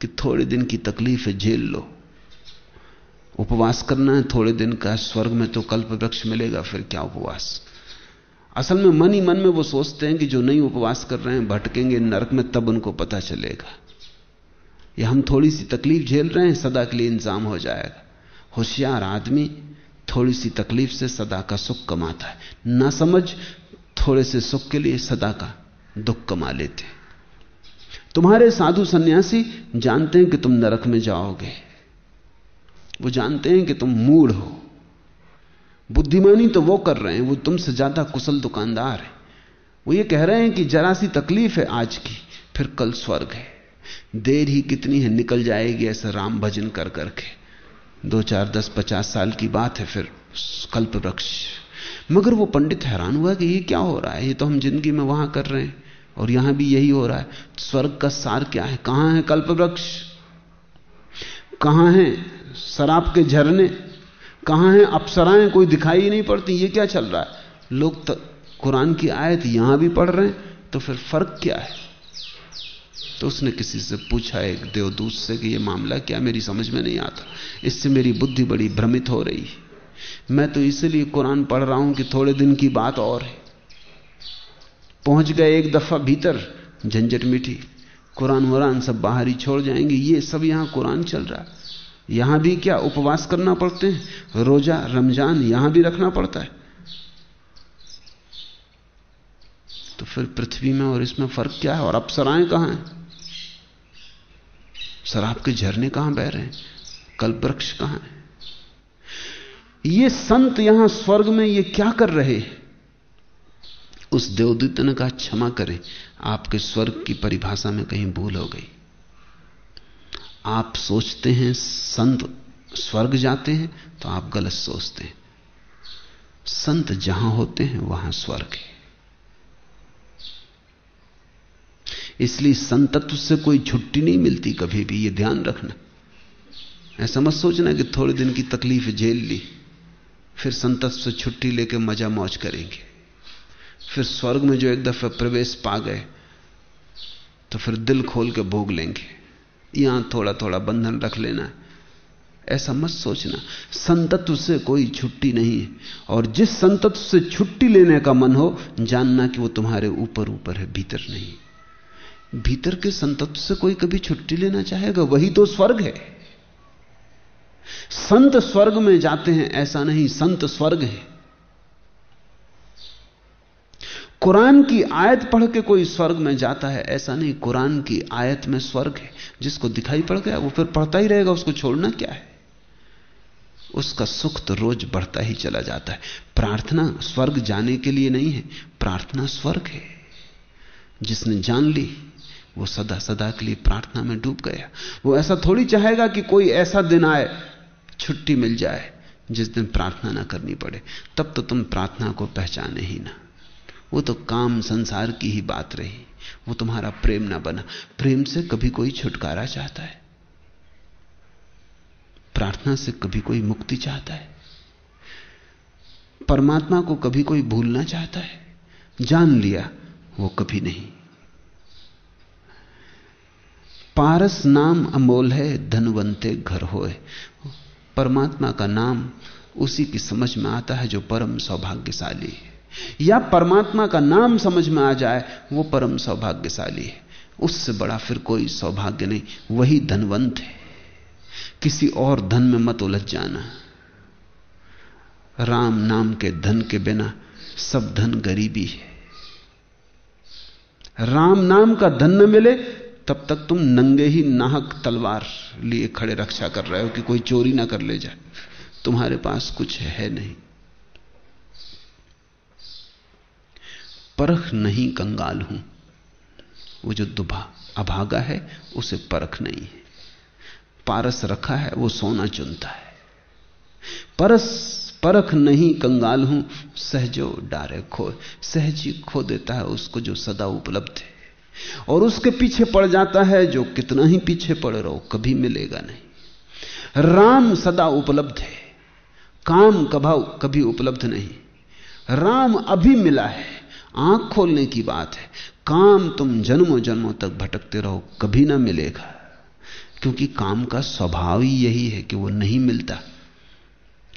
कि थोड़े दिन की तकलीफ़ झेल लो। उपवास करना है, थोड़े दिन का स्वर्ग में तो कल्प वृक्ष मिलेगा, फिर क्या उपवास? असल में मन ही मन में वो सोचते हैं कि जो नहीं उपवास कर रहे हैं, भटकेंगे नरक में, तब उनको पता चलेगा। या हम थोड़ी सी तकलीफ़ झेल रहे हैं, सदा के लिए इंतज़ाम हो जाएगा। होशियार आदमी थोड़ी सी तकलीफ़ से सदा का सुख कमाता है। ना समझ, थोड़े से सुख के लिए सदा का दुख कमा लेते तुम्हारे साधु सन्यासी जानते हैं कि तुम नरक में जाओगे। वो जानते हैं कि तुम मूड हो। बुद्धिमानी तो वो कर रहे हैं, वो तुमसे ज़्यादा कुशल दुकानदार है। वो ये कह रहे हैं कि जरा सी तकलीफ़ है आज की, फिर कल स्वर्ग है। देर ही कितनी है, निकल जाएगी ऐसा राम भजन कर करके। दो चार दस पचास साल की बात है, फिर कल्प वृक्ष। मगर वो पंडित हैरान हुआ कि ये क्या हो रहा है? ये तो हम ज़िंदगी में वहाँ कर रहे हैं, और यहाँ भी यही हो रहा है। स्वर्ग का सार क्या है? कहाँ है कल्प वृक्ष? कहाँ है? शराब के झरने। कहाँ हैं? अप्सराएँ कोई दिखाई नहीं पड़ती। ये क्या चल रहा है? लोग तो कुरान की आयत यहाँ भी पढ़ रहे हैं तो फिर फ़र्क क्या है? तो उसने किसी से पूछा, एक देवदूत से कि यह मामला क्या मेरी समझ में नहीं आता? इससे मेरी बुद्धि बड़ी भ्रमित हो रही है। मैं तो इसलिए कुरान पढ़ रहा हूँ कि थोड़े दिन की बात और है। पहुँच गए एक दफ़ा भीतर, झंझट मिठी। कुरान वरान सब बाहर ही छोड़ जाएँगे। ये सब यहाँ कुरान चल रहा है। यहाँ भी क्या उपवास करना पड़ते हैं? रोजा, रमज़ान, यहाँ भी रखना पड़ता है। तो फिर पृथ्वी में और इसमें फ़र्क क्या है? और अप्सराएँ कहाँ हैं? शराब के झरने कहाँ बह रहे हैं? कल वृक्ष कहाँ है? ये संत यहाँ स्वर्ग में ये क्या कर रहे हैं? उस देवदूत ने कहा, क्षमा करें, आपके स्वर्ग की परिभाषा में कहीं भूल हो गई। आप सोचते हैं, संत स्वर्ग जाते हैं तो आप गलत सोचते हैं। संत जहाँ होते हैं, वहाँ स्वर्ग है। इसलिए संतत्व से कोई छुट्टी नहीं मिलती कभी भी यह ध्यान रखना। ऐसा मत सोचना कि थोड़े दिन की तकलीफ़ झेल ली, फिर संतत्व से छुट्टी लेके मज़ा मौज करेंगे। फिर स्वर्ग में जो एक दफे प्रवेश पा गए तो फिर दिल खोल के भोग लेंगे। यहाँ थोड़ा थोड़ा बंधन रख लेना है। ऐसा मत सोचना। संतत्व से कोई छुट्टी नहीं है। और जिस संतत्व से छुट्टी लेने का मन हो, जानना कि वो तुम्हारे ऊपर ऊपर है, भीतर नहीं। भीतर के संतत्व से कोई कभी छुट्टी लेना चाहेगा? वही तो स्वर्ग है। संत स्वर्ग में जाते हैं, ऐसा नहीं, संत स्वर्ग है। कुरान की आयत पढ़ के कोई स्वर्ग में जाता है, ऐसा नहीं, कुरान की आयत में स्वर्ग है। जिसको दिखाई पड़ गया, वो फिर पढ़ता ही रहेगा, उसको छोड़ना क्या है? उसका सुख तो रोज बढ़ता ही चला जाता है। प्रार्थना स्वर्ग जाने के लिए नहीं है, प्रार्थना स्वर्ग है। जिसने जान ली, वो सदा सदा के लिए प्रार्थना में डूब गया। वो ऐसा थोड़ी चाहेगा कि कोई ऐसा दिन आए, छुट्टी मिल जाए, जिस दिन प्रार्थना ना करनी पड़े। तब तो तुम प्रार्थना को पहचाने ही ना। वो तो काम संसार की ही बात रही। वो तुम्हारा प्रेम ना बना। प्रेम से कभी कोई छुटकारा चाहता है। प्रार्थना से कभी कोई मुक्ति चाहता है। परमात्मा को कभी कोई भूलना चाहता है। जान लिया, वो कभी नहीं। पारस नाम अमोल है, धनवंते घर होए। परमात्मा का नाम उसी की समझ में आता है जो परम सौभाग्यशाली है। या परमात्मा का नाम समझ में आ जाए, वो परम सौभाग्यशाली है। उससे बड़ा फिर कोई सौभाग्य नहीं, वही धनवंत है। किसी और धन में मत उलझ जाना। राम नाम के धन के बिना सब धन गरीबी है। राम नाम का धन न मिले, तब तक तुम नंगे ही नाहक तलवार लिए खड़े रक्षा कर रहे हो कि कोई चोरी ना कर ले जाए। तुम्हारे पास कुछ है नहीं। परख नहीं कंगाल हूँ। वो जो दुभा, अभागा है, उसे परख नहीं है। पारस रखा है, वो सोना चुनता है। परस, परख नहीं कंगाल हूँ, सहजो डारे खो, सहज खो देता है उसको जो सदा उपलब्ध है। और उसके पीछे पड़ जाता है, जो कितना ही पीछे पड़ रहो, कभी मिलेगा नहीं। राम सदा उपलब्ध है, काम कभाव कभी उपलब्ध नहीं। राम अभी मिला है आँख खोलने की बात है। काम तुम जन्मों जन्मों तक भटकते रहो, कभी ना मिलेगा। क्योंकि काम का स्वभाव ही यही है कि वो नहीं मिलता।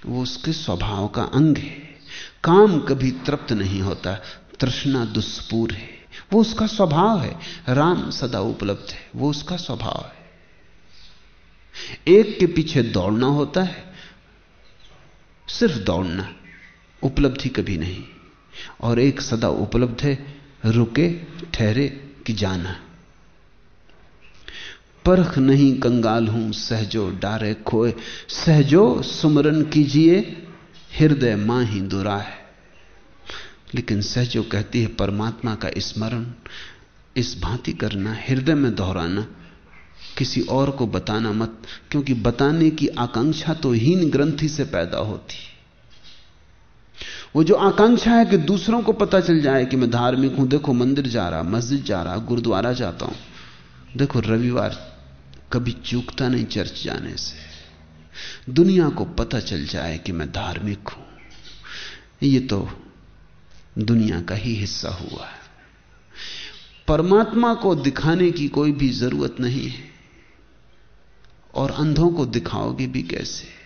वो उसके स्वभाव का अंग है। काम कभी तृप्त नहीं होता, तृष्णा दुष्पूर है। वो उसका स्वभाव है। राम सदा उपलब्ध है। वो उसका स्वभाव है। एक के पीछे दौड़ना होता है। सिर्फ़ दौड़ना, उपलब्धि कभी नहीं। और एक सदा उपलब्ध है, रुके, ठहरे कि जाना। परख नहीं कंगाल हूँ, सहजो डारे खोए। सहजो सुमरन कीजिए, हृदय माँ ही दुरा है लेकिन सहजो कहती है, परमात्मा का स्मरण, इस भांति करना, हृदय में दोहराना, किसी और को बताना मत, क्योंकि बताने की आकांक्षा तो हीन ग्रंथि से पैदा होती। वो जो आकांक्षा है कि दूसरों को पता चल जाए कि मैं धार्मिक हूँ, देखो, मंदिर जा रहा, मस्जिद जा रहा, गुरुद्वारा जाता हूँ। देखो, रविवार, कभी चूकता नहीं चर्च जाने से। दुनिया को पता चल जाए कि मैं धार्मिक हूँ। ये तो दुनिया का ही हिस्सा हुआ है। परमात्मा को दिखाने की कोई भी ज़रूरत नहीं है। और अंधों को दिखाओगे भी कैसे?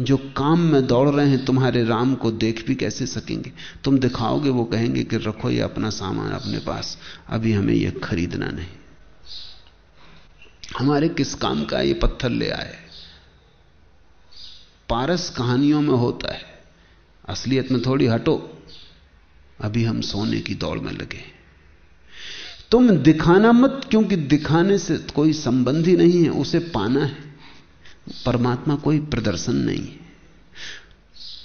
जो काम में दौड़ रहे हैं, तुम्हारे राम को देख भी कैसे सकेंगे? तुम दिखाओगे, वो कहेंगे कि रखो ये अपना सामान अपने पास, अभी हमें यह खरीदना नहीं। हमारे किस काम का ये पत्थर ले आए? पारस कहानियों में होता है, असलियत में थोड़ी हटो, अभी हम सोने की दौड़ में लगे तुम दिखाना मत, क्योंकि दिखाने से कोई संबंध ही नहीं है, उसे पाना है। परमात्मा कोई प्रदर्शन नहीं है।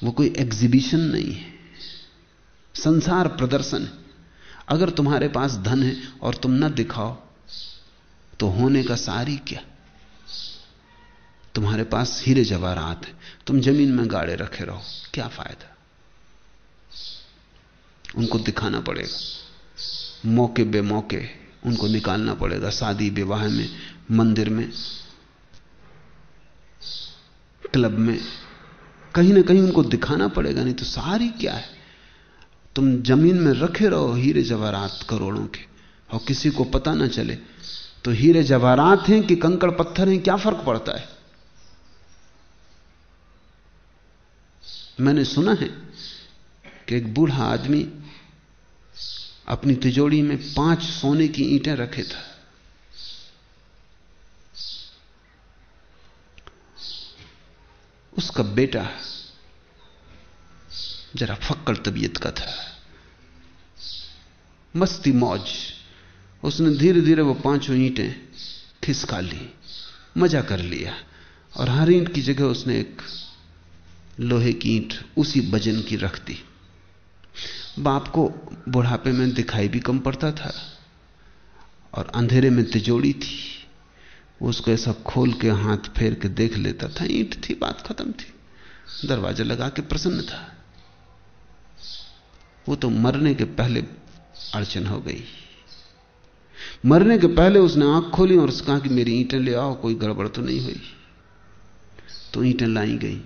वो कोई एग्जीबिशन नहीं है। संसार प्रदर्शन है। अगर तुम्हारे पास धन है और तुम न दिखाओ तो होने का सारी क्या? तुम्हारे पास हीरे जवाहरात है। तुम ज़मीन में गाड़े रखे रहो, क्या फ़ायदा? उनको दिखाना पड़ेगा। मौके बेमौके उनको निकालना पड़ेगा। शादी विवाह में, मंदिर में क्लब में। कहीं ना कहीं उनको दिखाना पड़ेगा, नहीं तो सारी क्या है? तुम ज़मीन में रखे रहो हीरे जवाहरात करोड़ों के, और किसी को पता ना चले। तो हीरे जवाहरात हैं कि कंकड़ पत्थर हैं, क्या फ़र्क पड़ता है? मैंने सुना है कि एक बूढ़ा आदमी अपनी तिजोड़ी में पाँच सोने की ईंटें रखे था। उसका बेटा जरा फक्कड़ तबीयत का था। मस्ती मौज। उसने धीरे धीरे वो पाँचों ईंटें खिसका ली, मज़ा कर लिया और हर ईंट की जगह उसने एक लोहे की ईंट उसी वज़न की रख दी। बाप को बुढ़ापे में दिखाई भी कम पड़ता था और अंधेरे में तिजोड़ी थी। उसको ऐसा खोल के हाथ फेर के देख लेता था, ईंट थी, बात खत्म थी। दरवाज़ा लगा के प्रसन्न था। वो तो मरने के पहले अड़चन हो गई। मरने के पहले उसने आँख खोली और उसने कहा कि मेरी ईंटें ले आओ, कोई गड़बड़ तो नहीं हुई। तो ईंटें लाई गई।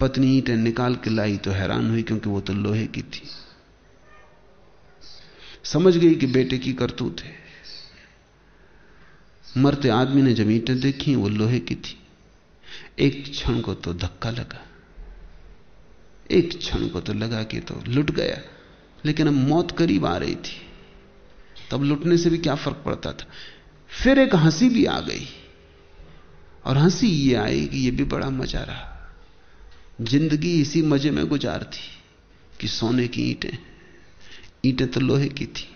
पत्नी ईंटें निकाल के लाई तो हैरान हुई क्योंकि वो तो लोहे की थी। समझ गई कि बेटे की करतूत है। मरते आदमी ने जब ईंटें देखी, वो लोहे की थी। एक क्षण को तो धक्का लगा। एक क्षण को तो लगा कि तो लुट गया, लेकिन अब मौत करीब आ रही थी। तब लुटने से भी क्या फ़र्क पड़ता था? फिर एक हँसी भी आ गई। और हँसी ये आई कि ये भी बड़ा मज़ा रहा। ज़िंदगी इसी मज़े में गुजारती कि सोने की ईंटें ईंटें तो लोहे की थी।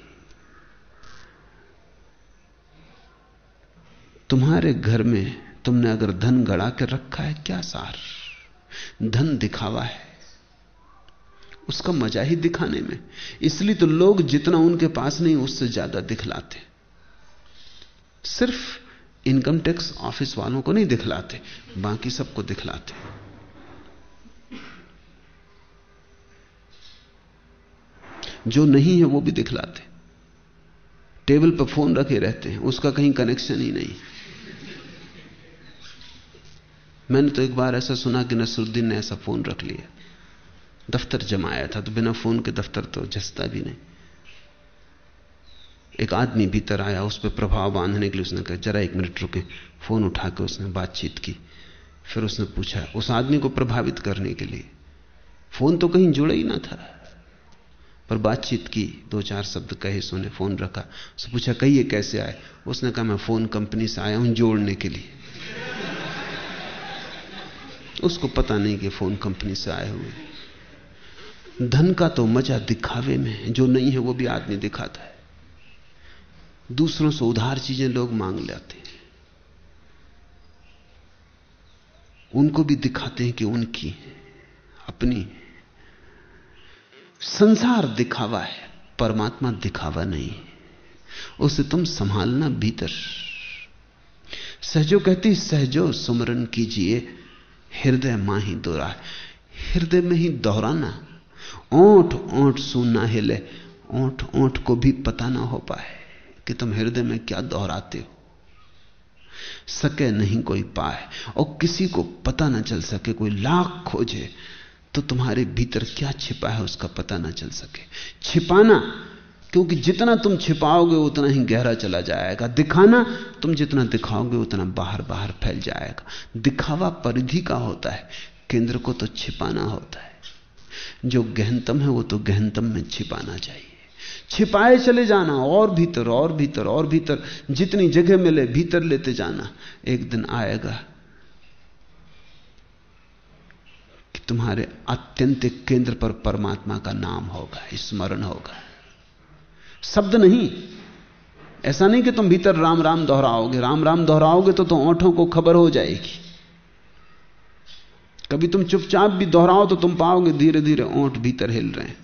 तुम्हारे घर में तुमने अगर धन गड़ा के रखा है, क्या सार? धन दिखावा है। उसका मज़ा ही दिखाने में। इसलिए तो लोग जितना उनके पास नहीं, उससे ज़्यादा दिखलाते। सिर्फ़ इनकम टैक्स ऑफ़िस वालों को नहीं दिखलाते, बाकी सबको दिखलाते। जो नहीं है, वो भी दिखलाते। टेबल पर फ़ोन रखे रहते हैं, उसका कहीं कनेक्शन ही नहीं। मैंने तो एक बार ऐसा सुना कि नसरुद्दीन ने ऐसा फ़ोन रख लिया। दफ्तर जमाया था तो बिना फ़ोन के दफ्तर तो जसता भी नहीं। एक आदमी भीतर आया, उस पर प्रभाव बांधने के लिए उसने कहा, जरा एक मिनट रुके। फ़ोन उठा के उसने बातचीत की। फिर उसने पूछा, उस आदमी को प्रभावित करने के लिए? फ़ोन तो कहीं जुड़ा ही ना था, पर बातचीत की दो चार शब्द कहे सुने फ़ोन रखा। उसने पूछा, कहिए, कैसे आए? उसने कहा, मैं फ़ोन कंपनी से आया हूँ जोड़ने के लिए। उसको पता नहीं कि फ़ोन कंपनी से आए हुए धन का तो मज़ा दिखावे में है, जो नहीं है वो भी आदमी दिखाता है। दूसरों से उधार चीज़ें लोग मांग लेते हैं। उनको भी दिखाते हैं कि उनकी अपनी संसार दिखावा है, परमात्मा दिखावा नहीं उसे तुम संभालना भीतर। सहजो कहती, सहजो सुमरन कीजिए। हृदय माँ ही दोहरा हृदय में ही दोहराना ओंठ ओंठ सुनना हिले। ओठ, ओंठ को भी पता ना हो पाए कि तुम हृदय में क्या दोहराते हो। सके नहीं कोई पाए और किसी को पता ना चल सके, कोई लाख खोजे तो तुम्हारे भीतर क्या छिपा है उसका पता ना चल सके। छिपाना क्योंकि जितना तुम छिपाओगे, उतना ही गहरा चला जाएगा। दिखाना तुम जितना दिखाओगे, उतना बाहर बाहर फैल जाएगा। दिखावा परिधि का होता है, केंद्र को तो छिपाना होता है। जो गहनतम है, वो तो गहनतम में छिपाना चाहिए। छिपाए चले जाना, और भीतर और भीतर और भीतर। जितनी जगह मिले, भीतर लेते जाना। एक दिन आएगा कि तुम्हारे आत्यंतिक केंद्र पर परमात्मा का नाम होगा, स्मरण होगा। शब्द नहीं। ऐसा नहीं कि तुम भीतर राम राम दोहराओगे। राम राम दोहराओगे तो तुम ओंठों को खबर हो जाएगी। कभी तुम चुपचाप भी दोहराओ तो तुम पाओगे धीरे धीरे ओंठ भीतर हिल रहे हैं।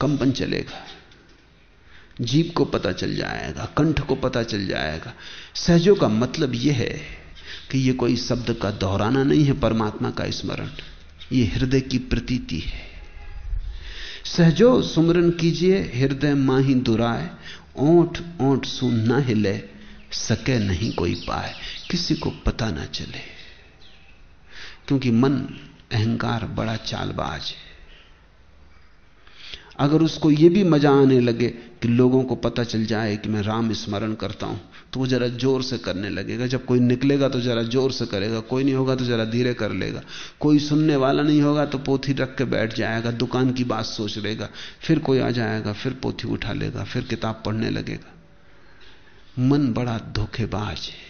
कंपन चलेगा। जीव को पता चल जाएगा, कंठ को पता चल जाएगा। सहजों का मतलब यह है कि यह कोई शब्द का दोहराना नहीं है, परमात्मा का स्मरण। यह हृदय की प्रतीति है। सहजो सुमरन कीजिए, हृदय माही दुराए, ओठ ओठ सुन न हिले, सके नहीं कोई पाए, किसी को पता ना चले। क्योंकि मन अहंकार बड़ा चालबाज है। अगर उसको यह भी मज़ा आने लगे कि लोगों को पता चल जाए कि मैं राम स्मरण करता हूँ तो वो जरा ज़ोर से करने लगेगा। जब कोई निकलेगा तो जरा ज़ोर से करेगा, कोई नहीं होगा तो जरा धीरे कर लेगा। कोई सुनने वाला नहीं होगा तो पोथी रख के बैठ जाएगा, दुकान की बात सोच लेगा, फिर कोई आ जाएगा, फिर पोथी उठा लेगा, फिर किताब पढ़ने लगेगा। मन बड़ा धोखेबाज है।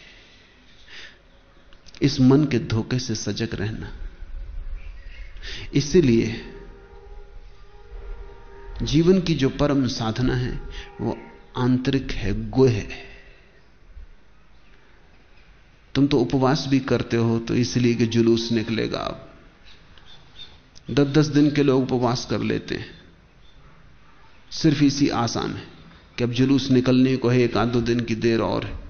इस मन के धोखे से सजग रहना। इसीलिए जीवन की जो परम साधना है, वो आंतरिक है, गुह है। तुम तो उपवास भी करते हो तो इसलिए कि जुलूस निकलेगा अब। दस दस दिन के लोग उपवास कर लेते हैं। सिर्फ़ इसी आशा में कि अब जुलूस निकलने को है, एक आध दो दिन की देर और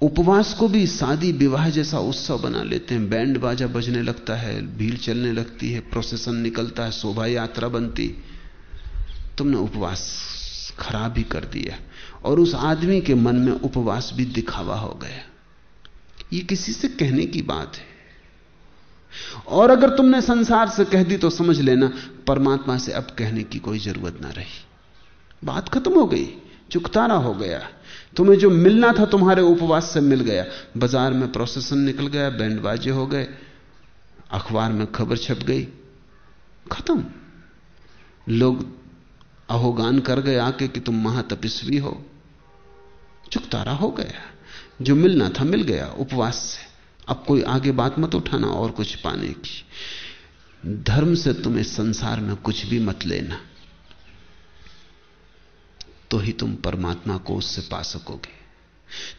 उपवास को भी शादी विवाह जैसा उत्सव बना लेते हैं। बैंड बाजा बजने लगता है, भीड़ चलने लगती है प्रोसेसन निकलता है, शोभा यात्रा बनती। तुमने उपवास खराब ही कर दिया। और उस आदमी के मन में उपवास भी दिखावा हो गया। ये किसी से कहने की बात है। और अगर तुमने संसार से कह दी तो समझ लेना, परमात्मा से अब कहने की कोई ज़रूरत ना रही। बात खत्म हो गई चुकतारा हो गया। तुम्हें जो मिलना था तुम्हारे उपवास से मिल गया। बाज़ार में प्रोसेसन निकल गया बैंड बाजे हो गए, अखबार में खबर छप गई। खत्म। लोग अहोगान कर गए आके कि तुम महातपस्वी हो। चुकतारा हो गया। जो मिलना था मिल गया, उपवास से। अब कोई आगे बात मत उठाना और कुछ पाने की। धर्म से तुम्हें संसार में कुछ भी मत लेना। तो ही तुम परमात्मा को उससे पा सकोगे।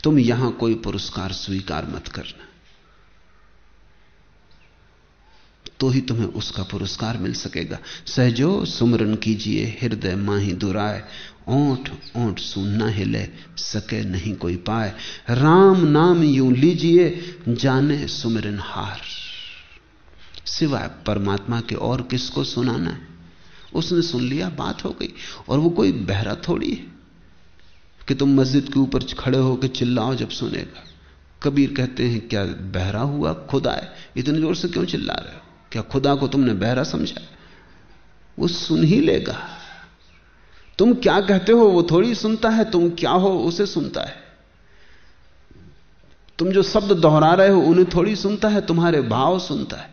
तुम यहाँ कोई पुरस्कार स्वीकार मत करना। तो ही तुम्हें उसका पुरस्कार मिल सकेगा। सहजो, सुमरन कीजिए, हृदय माही दुराए ओंठ ओठ सुनना हिले, सके नहीं कोई पाए। राम नाम यूँ लीजिए, जाने सुमरन हार। सिवाय परमात्मा के और किसको सुनाना है। उसने सुन लिया, बात हो गई, और वो कोई बहरा थोड़ी है कि तुम मस्जिद के ऊपर खड़े होकर चिल्लाओ जब सुनेगा। कबीर कहते हैं, क्या बहरा हुआ? खुदा है। इतनी ज़ोर से क्यों चिल्ला रहे हो? क्या खुदा को तुमने बहरा समझा? वो सुन ही लेगा। तुम क्या कहते हो वो थोड़ी सुनता है, तुम क्या हो उसे सुनता है। तुम जो शब्द दोहरा रहे हो उन्हें थोड़ी सुनता है, तुम्हारे भाव सुनता है।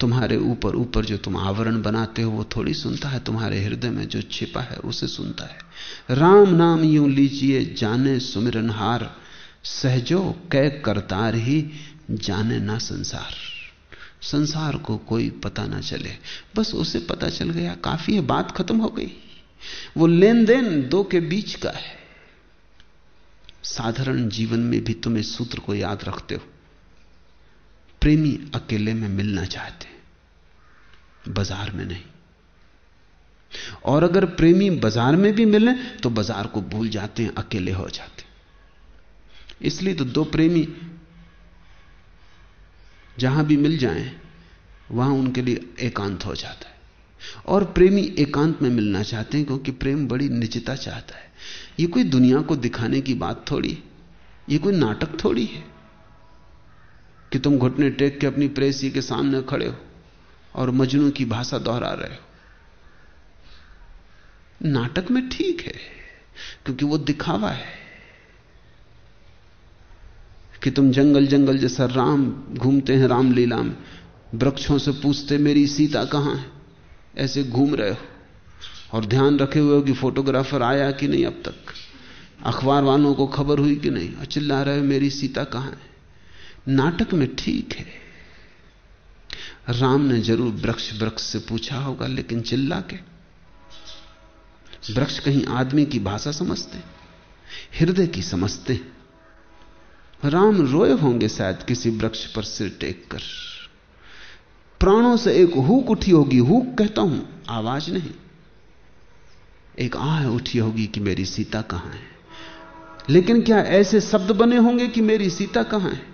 तुम्हारे ऊपर ऊपर जो तुम आवरण बनाते हो, वो थोड़ी सुनता है, तुम्हारे हृदय में जो छिपा है उसे सुनता है। राम नाम यूँ लीजिए, जाने सुमिरन हार सहजो कै करतार ही जाने ना संसार। संसार को कोई पता ना चले। बस उसे पता चल गया, काफ़ी है, बात खत्म हो गई। वो लेन देन दो के बीच का है। साधारण जीवन में भी तुम इस सूत्र को याद रखते हो। प्रेमी अकेले में मिलना चाहते बाज़ार में नहीं। और अगर प्रेमी बाज़ार में भी मिले तो बाज़ार को भूल जाते हैं, अकेले हो जाते इसलिए तो दो प्रेमी जहाँ भी मिल जाएँ, वहाँ उनके लिए एकांत हो जाता है। और प्रेमी एकांत में मिलना चाहते हैं क्योंकि प्रेम बड़ी निजता चाहता है। ये कोई दुनिया को दिखाने की बात थोड़ी ये कोई नाटक थोड़ी है कि तुम घुटने टेक के अपनी प्रेसी के सामने खड़े हो और मजनू की भाषा दोहरा रहे हो। नाटक में ठीक है, क्योंकि वो दिखावा है। कि तुम जंगल जंगल जैसा राम घूमते हैं रामलीला में। वृक्षों से पूछते, मेरी सीता कहाँ है? ऐसे घूम रहे हो। और ध्यान रखे हुए हो कि फोटोग्राफर आया कि नहीं अब तक? अखबार वालों को खबर हुई कि नहीं? और चिल्ला रहे हो, मेरी सीता कहाँ है? नाटक में ठीक है। राम ने ज़रूर वृक्ष वृक्ष से पूछा होगा, लेकिन चिल्ला के? वृक्ष कहीं आदमी की भाषा समझते हृदय की समझते राम रोए होंगे शायद किसी वृक्ष पर सिर टेक कर प्राणों से एक हुक उठी होगी, हुक कहता हूँ, आवाज़ नहीं। एक आह उठी होगी कि मेरी सीता कहाँ है। लेकिन क्या ऐसे शब्द बने होंगे कि मेरी सीता कहाँ है?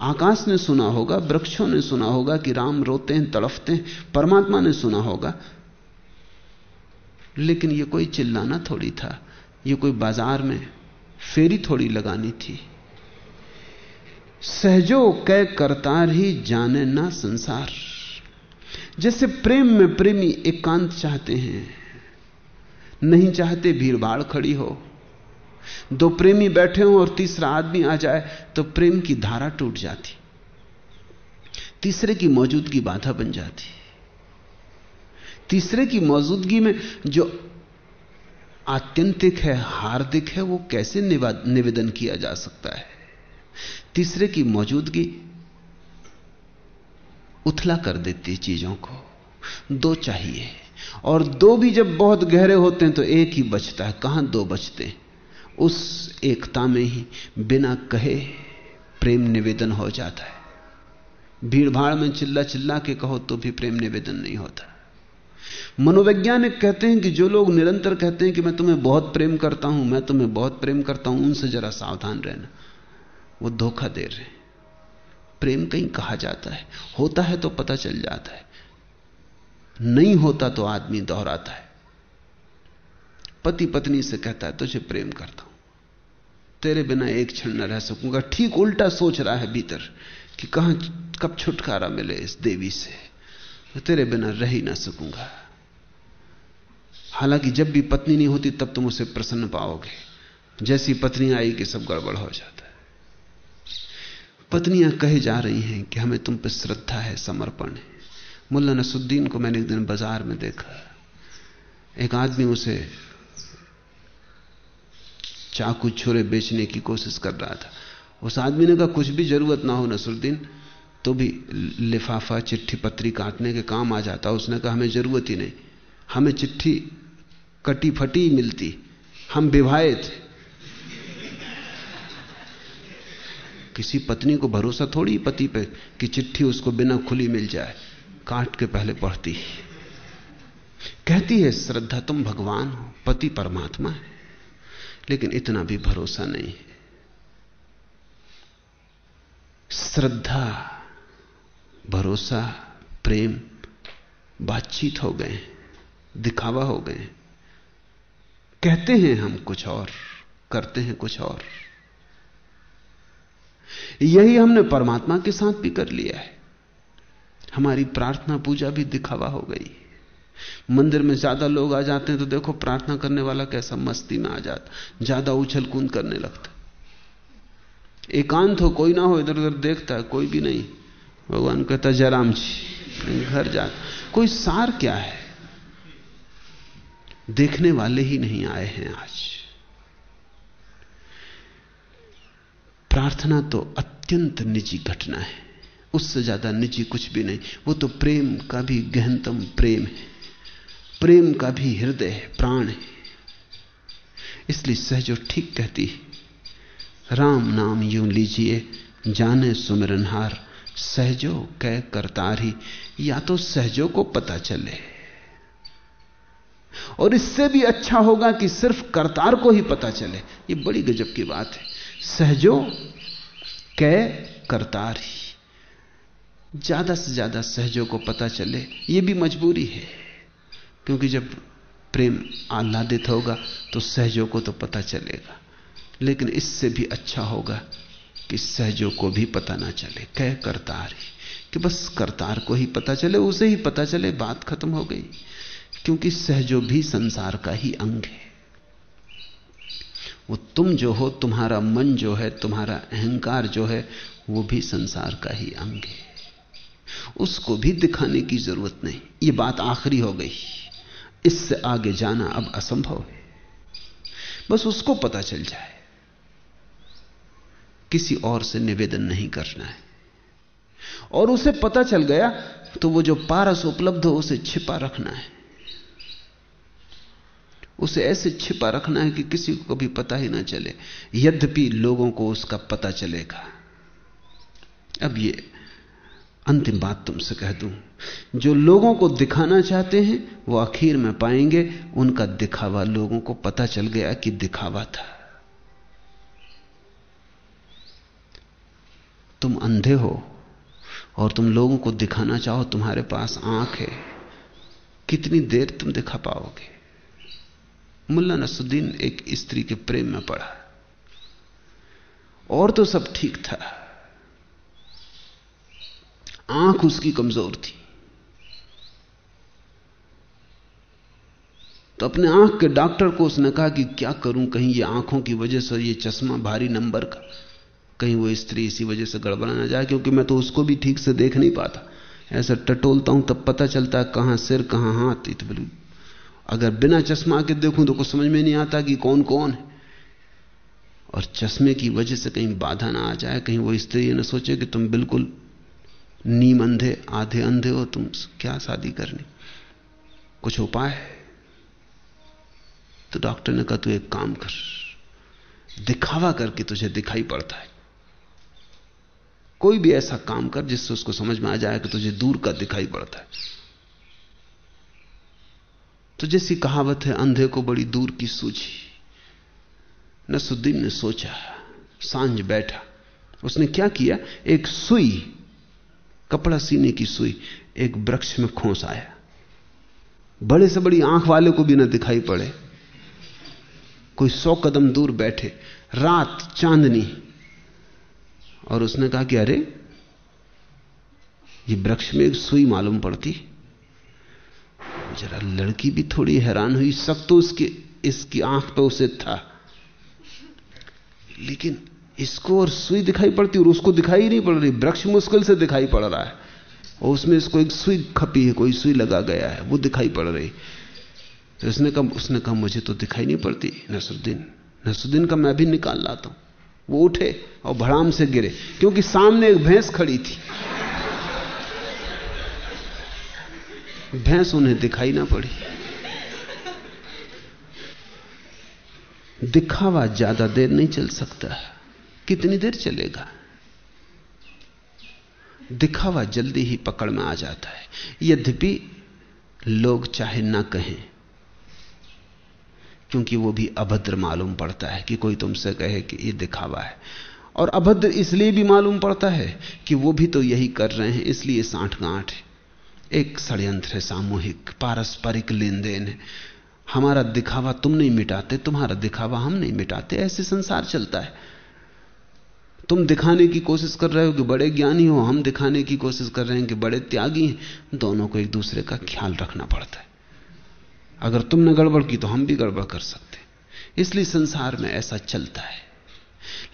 आकाश ने सुना होगा, वृक्षों ने सुना होगा कि राम रोते हैं, तड़फते हैं, परमात्मा ने सुना होगा। लेकिन यह कोई चिल्लाना थोड़ी था यह कोई बाज़ार में फेरी थोड़ी लगानी थी। सहजो कै करतार ही जाने ना संसार। जैसे प्रेम में प्रेमी एकांत चाहते हैं, नहीं चाहते भीड़भाड़ खड़ी हो। दो प्रेमी बैठे हो और तीसरा आदमी आ जाए तो प्रेम की धारा टूट जाती। तीसरे की मौजूदगी बाधा बन जाती। तीसरे की मौजूदगी में जो आत्यंतिक है, हार्दिक है, वो कैसे निवेदन किया जा सकता है? तीसरे की मौजूदगी, उथला कर देती चीज़ों को। दो चाहिए, और दो भी जब बहुत गहरे होते हैं तो एक ही बचता है। कहाँ दो बचते हैं? उस एकता में ही बिना कहे प्रेम निवेदन हो जाता है। भीड़भाड़ में चिल्ला चिल्ला के कहो तो भी प्रेम निवेदन नहीं होता। मनोवैज्ञानिक कहते हैं कि जो लोग निरंतर कहते हैं कि मैं तुम्हें बहुत प्रेम करता हूँ, मैं तुम्हें बहुत प्रेम करता हूँ, उनसे जरा सावधान रहना। वो धोखा दे रहे प्रेम कहीं कहा जाता है। होता है तो पता चल जाता है। नहीं होता तो आदमी दोहराता है। पति पत्नी से कहता है, तुझे प्रेम करता हूँ। तेरे बिना एक क्षण न रह सकूँगा। ठीक उल्टा सोच रहा है भीतर कि कहाँ, कब छुटकारा मिले इस देवी से। तेरे बिना रह ही ना सकूँगा। हालाँकि जब भी पत्नी नहीं होती, तब तुम उसे प्रसन्न पाओगे। जैसी पत्नी आई कि सब गड़बड़ हो जाता है। पत्नियाँ कहे जा रही हैं कि हमें तुम पर श्रद्धा है, समर्पण है। मुल्ला नसुद्दीन को मैंने एक दिन बाज़ार में देखा। एक आदमी उसे चाकू छुरे बेचने की कोशिश कर रहा था। उस आदमी ने कहा, कुछ भी ज़रूरत ना हो नसरुद्दीन तो भी लिफाफा, चिट्ठी पत्री काटने के काम आ जाता उसने कहा, हमें ज़रूरत ही नहीं। हमें चिट्ठी कटी फटी मिलती। हम विवाहे थे किसी पत्नी को भरोसा थोड़ी पति पे कि चिट्ठी उसको बिना खुली मिल जाए। काट के पहले पढ़ती। कहती है, श्रद्धा, तुम भगवान हो, पति परमात्मा है। लेकिन इतना भी भरोसा नहीं है। श्रद्धा, भरोसा, प्रेम बातचीत हो गए दिखावा हो गए। कहते हैं हम कुछ और, करते हैं कुछ और। यही हमने परमात्मा के साथ भी कर लिया है। हमारी प्रार्थना पूजा भी दिखावा हो गई। मंदिर में ज़्यादा लोग आ जाते हैं तो देखो प्रार्थना करने वाला कैसा मस्ती में आ जाता, ज़्यादा उछल कूद करने लगता। एकांत हो, कोई ना हो, इधर उधर देखता है कोई भी नहीं। भगवान कहता, जयराम जी, घर जा। कोई सार क्या है? देखने वाले ही नहीं आए हैं आज। प्रार्थना तो अत्यंत निजी घटना है। उससे ज़्यादा निजी कुछ भी नहीं। वो तो प्रेम का भी गहनतम प्रेम है। प्रेम का भी हृदय है, प्राण है। इसलिए सहजो ठीक कहती है, राम नाम यूँ लीजिए, जाने सुमिरनहार, सहजो कह करतार या तो सहजो को पता चले। और इससे भी अच्छा होगा कि सिर्फ़ करतार को ही पता चले। ये बड़ी गजब की बात है। सहजो कै करतार ही। ज़्यादा से ज़्यादा सहजों को पता चले यह भी मजबूरी है। क्योंकि जब प्रेम आह्लादित होगा तो सहजों को तो पता चलेगा। लेकिन इससे भी अच्छा होगा कि सहजों को भी पता ना चले कह करतार ही। कि बस करतार को ही पता चले, उसे ही पता चले, बात खत्म हो गई। क्योंकि सहजो भी संसार का ही अंग है। वो तुम जो हो, तुम्हारा मन जो है, तुम्हारा अहंकार जो है, वो भी संसार का ही अंग है। उसको भी दिखाने की ज़रूरत नहीं। ये बात आखिरी हो गई। इससे आगे जाना अब असंभव है। बस उसको पता चल जाए। किसी और से निवेदन नहीं करना है। और उसे पता चल गया तो वो जो पारस उपलब्ध हो, उसे छिपा रखना है। उसे ऐसे छिपा रखना है कि किसी को कभी पता ही ना चले। यद्यपि लोगों को उसका पता चलेगा। अब ये अंतिम बात तुमसे कह दूँ। जो लोगों को दिखाना चाहते हैं, वो आखिर में पाएँगे, उनका दिखावा लोगों को पता चल गया कि दिखावा था। तुम अंधे हो, और तुम लोगों को दिखाना चाहो, तुम्हारे पास आँख है। कितनी देर तुम दिखा पाओगे? मुल्ला नसुद्दीन एक स्त्री के प्रेम में पड़ा। और तो सब ठीक था। आँख उसकी कमज़ोर थी। तो अपने आँख के डॉक्टर को उसने कहा कि क्या करूँ, कहीं ये आँखों की वजह से ये चश्मा भारी नंबर का, कहीं वो स्त्री इसी वजह से गड़बड़ा ना जाए, क्योंकि मैं तो उसको भी ठीक से देख नहीं पाता। ऐसा टटोलता हूँ, तब पता चलता है कहाँ सिर, कहाँ हाथ तो अगर बिना चश्मा के देखूँ तो कुछ समझ में नहीं आता कि कौन कौन है। और चश्मे की वजह से कहीं बाधा ना आ जाए, कहीं वो स्त्री न सोचे कि तुम बिल्कुल नीम अंधे आधे अंधे हो, तुम क्या शादी करनी? कुछ उपाय है? तो डॉक्टर ने कहा, तू एक काम कर, दिखावा करके तुझे दिखाई पड़ता है। कोई भी ऐसा काम कर जिससे उसको समझ में आ जाए कि तुझे दूर का दिखाई पड़ता है। तो जैसी कहावत है, अंधे को बड़ी दूर की सूझी। नसुद्दीन ने सोचा। साँझ बैठा। उसने क्या किया? एक सुई, कपड़ा सीने की सुई, एक वृक्ष में खोस आया। बड़े से बड़ी आँख वाले को भी ना दिखाई पड़े। कोई सौ कदम दूर बैठे। रात चांदनी। और उसने कहा कि अरे, ये वृक्ष में एक सुई मालूम पड़ती। जरा लड़की भी थोड़ी हैरान हुई सब तो उसकी, इसकी आँख पे उसे था। लेकिन इसको और सुई दिखाई पड़ती और उसको दिखाई नहीं पड़ रही, वृक्ष मुश्किल से दिखाई पड़ रहा है। और उसमें इसको एक सुई खपी है, कोई सुई लगा गया है, वो दिखाई पड़ रही। तो उसने कहा उसने कहा, मुझे तो दिखाई नहीं पड़ती, नसरुद्दीन नसरुद्दीन का मैं भी निकाल लाता हूँ। वो उठे और भड़ाम से गिरे, क्योंकि सामने एक भैंस खड़ी थी। भैंस उन्हें दिखाई ना पड़ी। दिखावा ज़्यादा देर नहीं चल सकता। कितनी देर चलेगा? दिखावा जल्दी ही पकड़ में आ जाता है। यद्यपि लोग चाहे ना कहें, क्योंकि वो भी अभद्र मालूम पड़ता है कि कोई तुमसे कहे कि ये दिखावा है। और अभद्र इसलिए भी मालूम पड़ता है कि वो भी तो यही कर रहे हैं, इसलिए साठ गांठ है। एक षड्यंत्र है सामूहिक, पारस्परिक लेन देन है। हमारा दिखावा तुम नहीं मिटाते, तुम्हारा दिखावा हम नहीं मिटाते, ऐसे संसार चलता है। तुम दिखाने की कोशिश कर रहे हो कि बड़े ज्ञानी हो, हम दिखाने की कोशिश कर रहे हैं कि बड़े त्यागी हैं, दोनों को एक दूसरे का ख्याल रखना पड़ता है। अगर तुमने गड़बड़ की तो हम भी गड़बड़ कर सकते इसलिए संसार में ऐसा चलता है।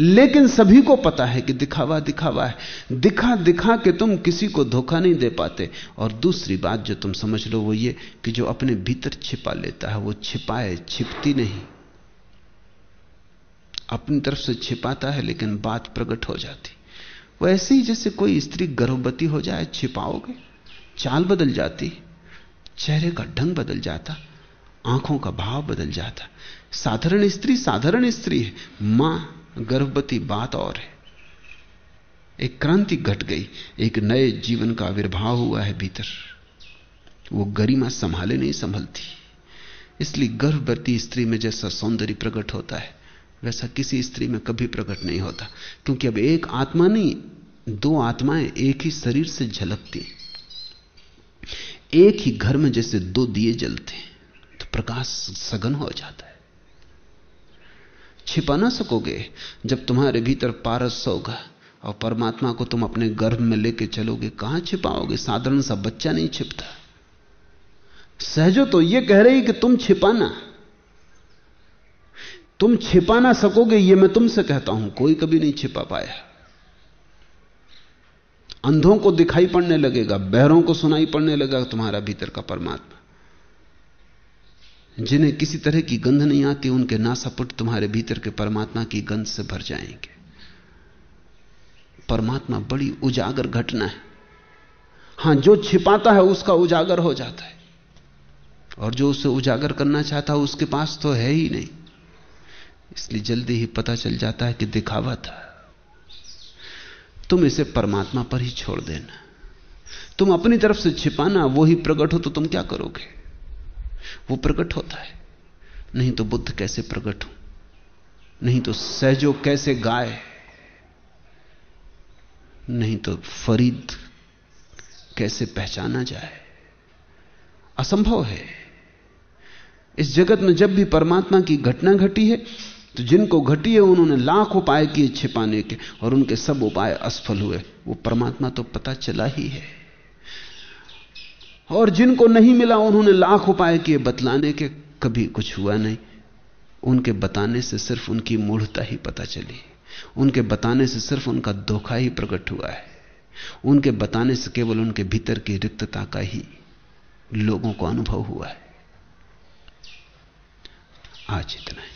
लेकिन सभी को पता है कि दिखावा दिखावा है। दिखा दिखा के तुम किसी को धोखा नहीं दे पाते। और दूसरी बात जो तुम समझ लो वो ये कि जो अपने भीतर छिपा लेता है, वो छिपाए, छिपती नहीं। अपनी तरफ़ से छिपाता है, लेकिन बात प्रकट हो जाती। वो ऐसे ही जैसे कोई स्त्री गर्भवती हो जाए, छिपाओगे, चाल बदल जाती, चेहरे का ढंग बदल जाता, आँखों का भाव बदल जाता। साधारण स्त्री साधारण स्त्री है, माँ गर्भवती बात और है। एक क्रांति घट गई, एक नए जीवन का आविर्भाव हुआ है भीतर। वो गरिमा संभाले नहीं, संभलती। इसलिए गर्भवती स्त्री में जैसा सौंदर्य प्रकट होता है, वैसा किसी स्त्री में कभी प्रकट नहीं होता। क्योंकि अब एक आत्मा नहीं, दो आत्माएँ एक ही शरीर से झलकती एक ही घर में जैसे दो दिए जलते हैं तो प्रकाश सघन हो जाता है। छिपा ना सकोगे जब तुम्हारे भीतर पारस होगा और परमात्मा को तुम अपने गर्भ में लेके चलोगे। कहाँ छिपाओगे? साधारण सा बच्चा नहीं छिपता। सहजो तो यह कह रही कि तुम छिपाना। तुम छिपा ना सकोगे यह मैं तुमसे कहता हूँ, कोई कभी नहीं छिपा पाया। अंधों को दिखाई पड़ने लगेगा, बहरों को सुनाई पड़ने लगेगा तुम्हारा भीतर का परमात्मा। जिन्हें किसी तरह की गंध नहीं आती, उनके नासापुट तुम्हारे भीतर के परमात्मा की गंध से भर जाएँगे। परमात्मा बड़ी उजागर घटना है। हाँ, जो छिपाता है, उसका उजागर हो जाता है। और जो उसे उजागर करना चाहता उसके पास तो है ही नहीं। इसलिए जल्दी ही पता चल जाता है कि दिखावा था। तुम इसे परमात्मा पर ही छोड़ देना। तुम अपनी तरफ़ से छिपाना, वो ही प्रकट हो तो तुम क्या करोगे? वो प्रकट होता है। नहीं तो बुद्ध कैसे प्रकट हो? नहीं तो सहजो कैसे गाय नहीं तो फरीद कैसे पहचाना जाए? असंभव है। इस जगत में जब भी परमात्मा की घटना घटी है तो जिनको घटी है, उन्होंने लाख उपाय किए छिपाने के, और उनके सब उपाय असफल हुए। वो परमात्मा तो पता चला ही है। और जिनको नहीं मिला उन्होंने लाख उपाय किए, बतलाने के कभी कुछ हुआ नहीं। उनके बताने से सिर्फ़ उनकी मूढ़ता ही पता चली। उनके बताने से सिर्फ़ उनका धोखा ही प्रकट हुआ है। उनके बताने से केवल उनके भीतर की रिक्तता का ही लोगों को अनुभव हुआ है। आज इतना ही।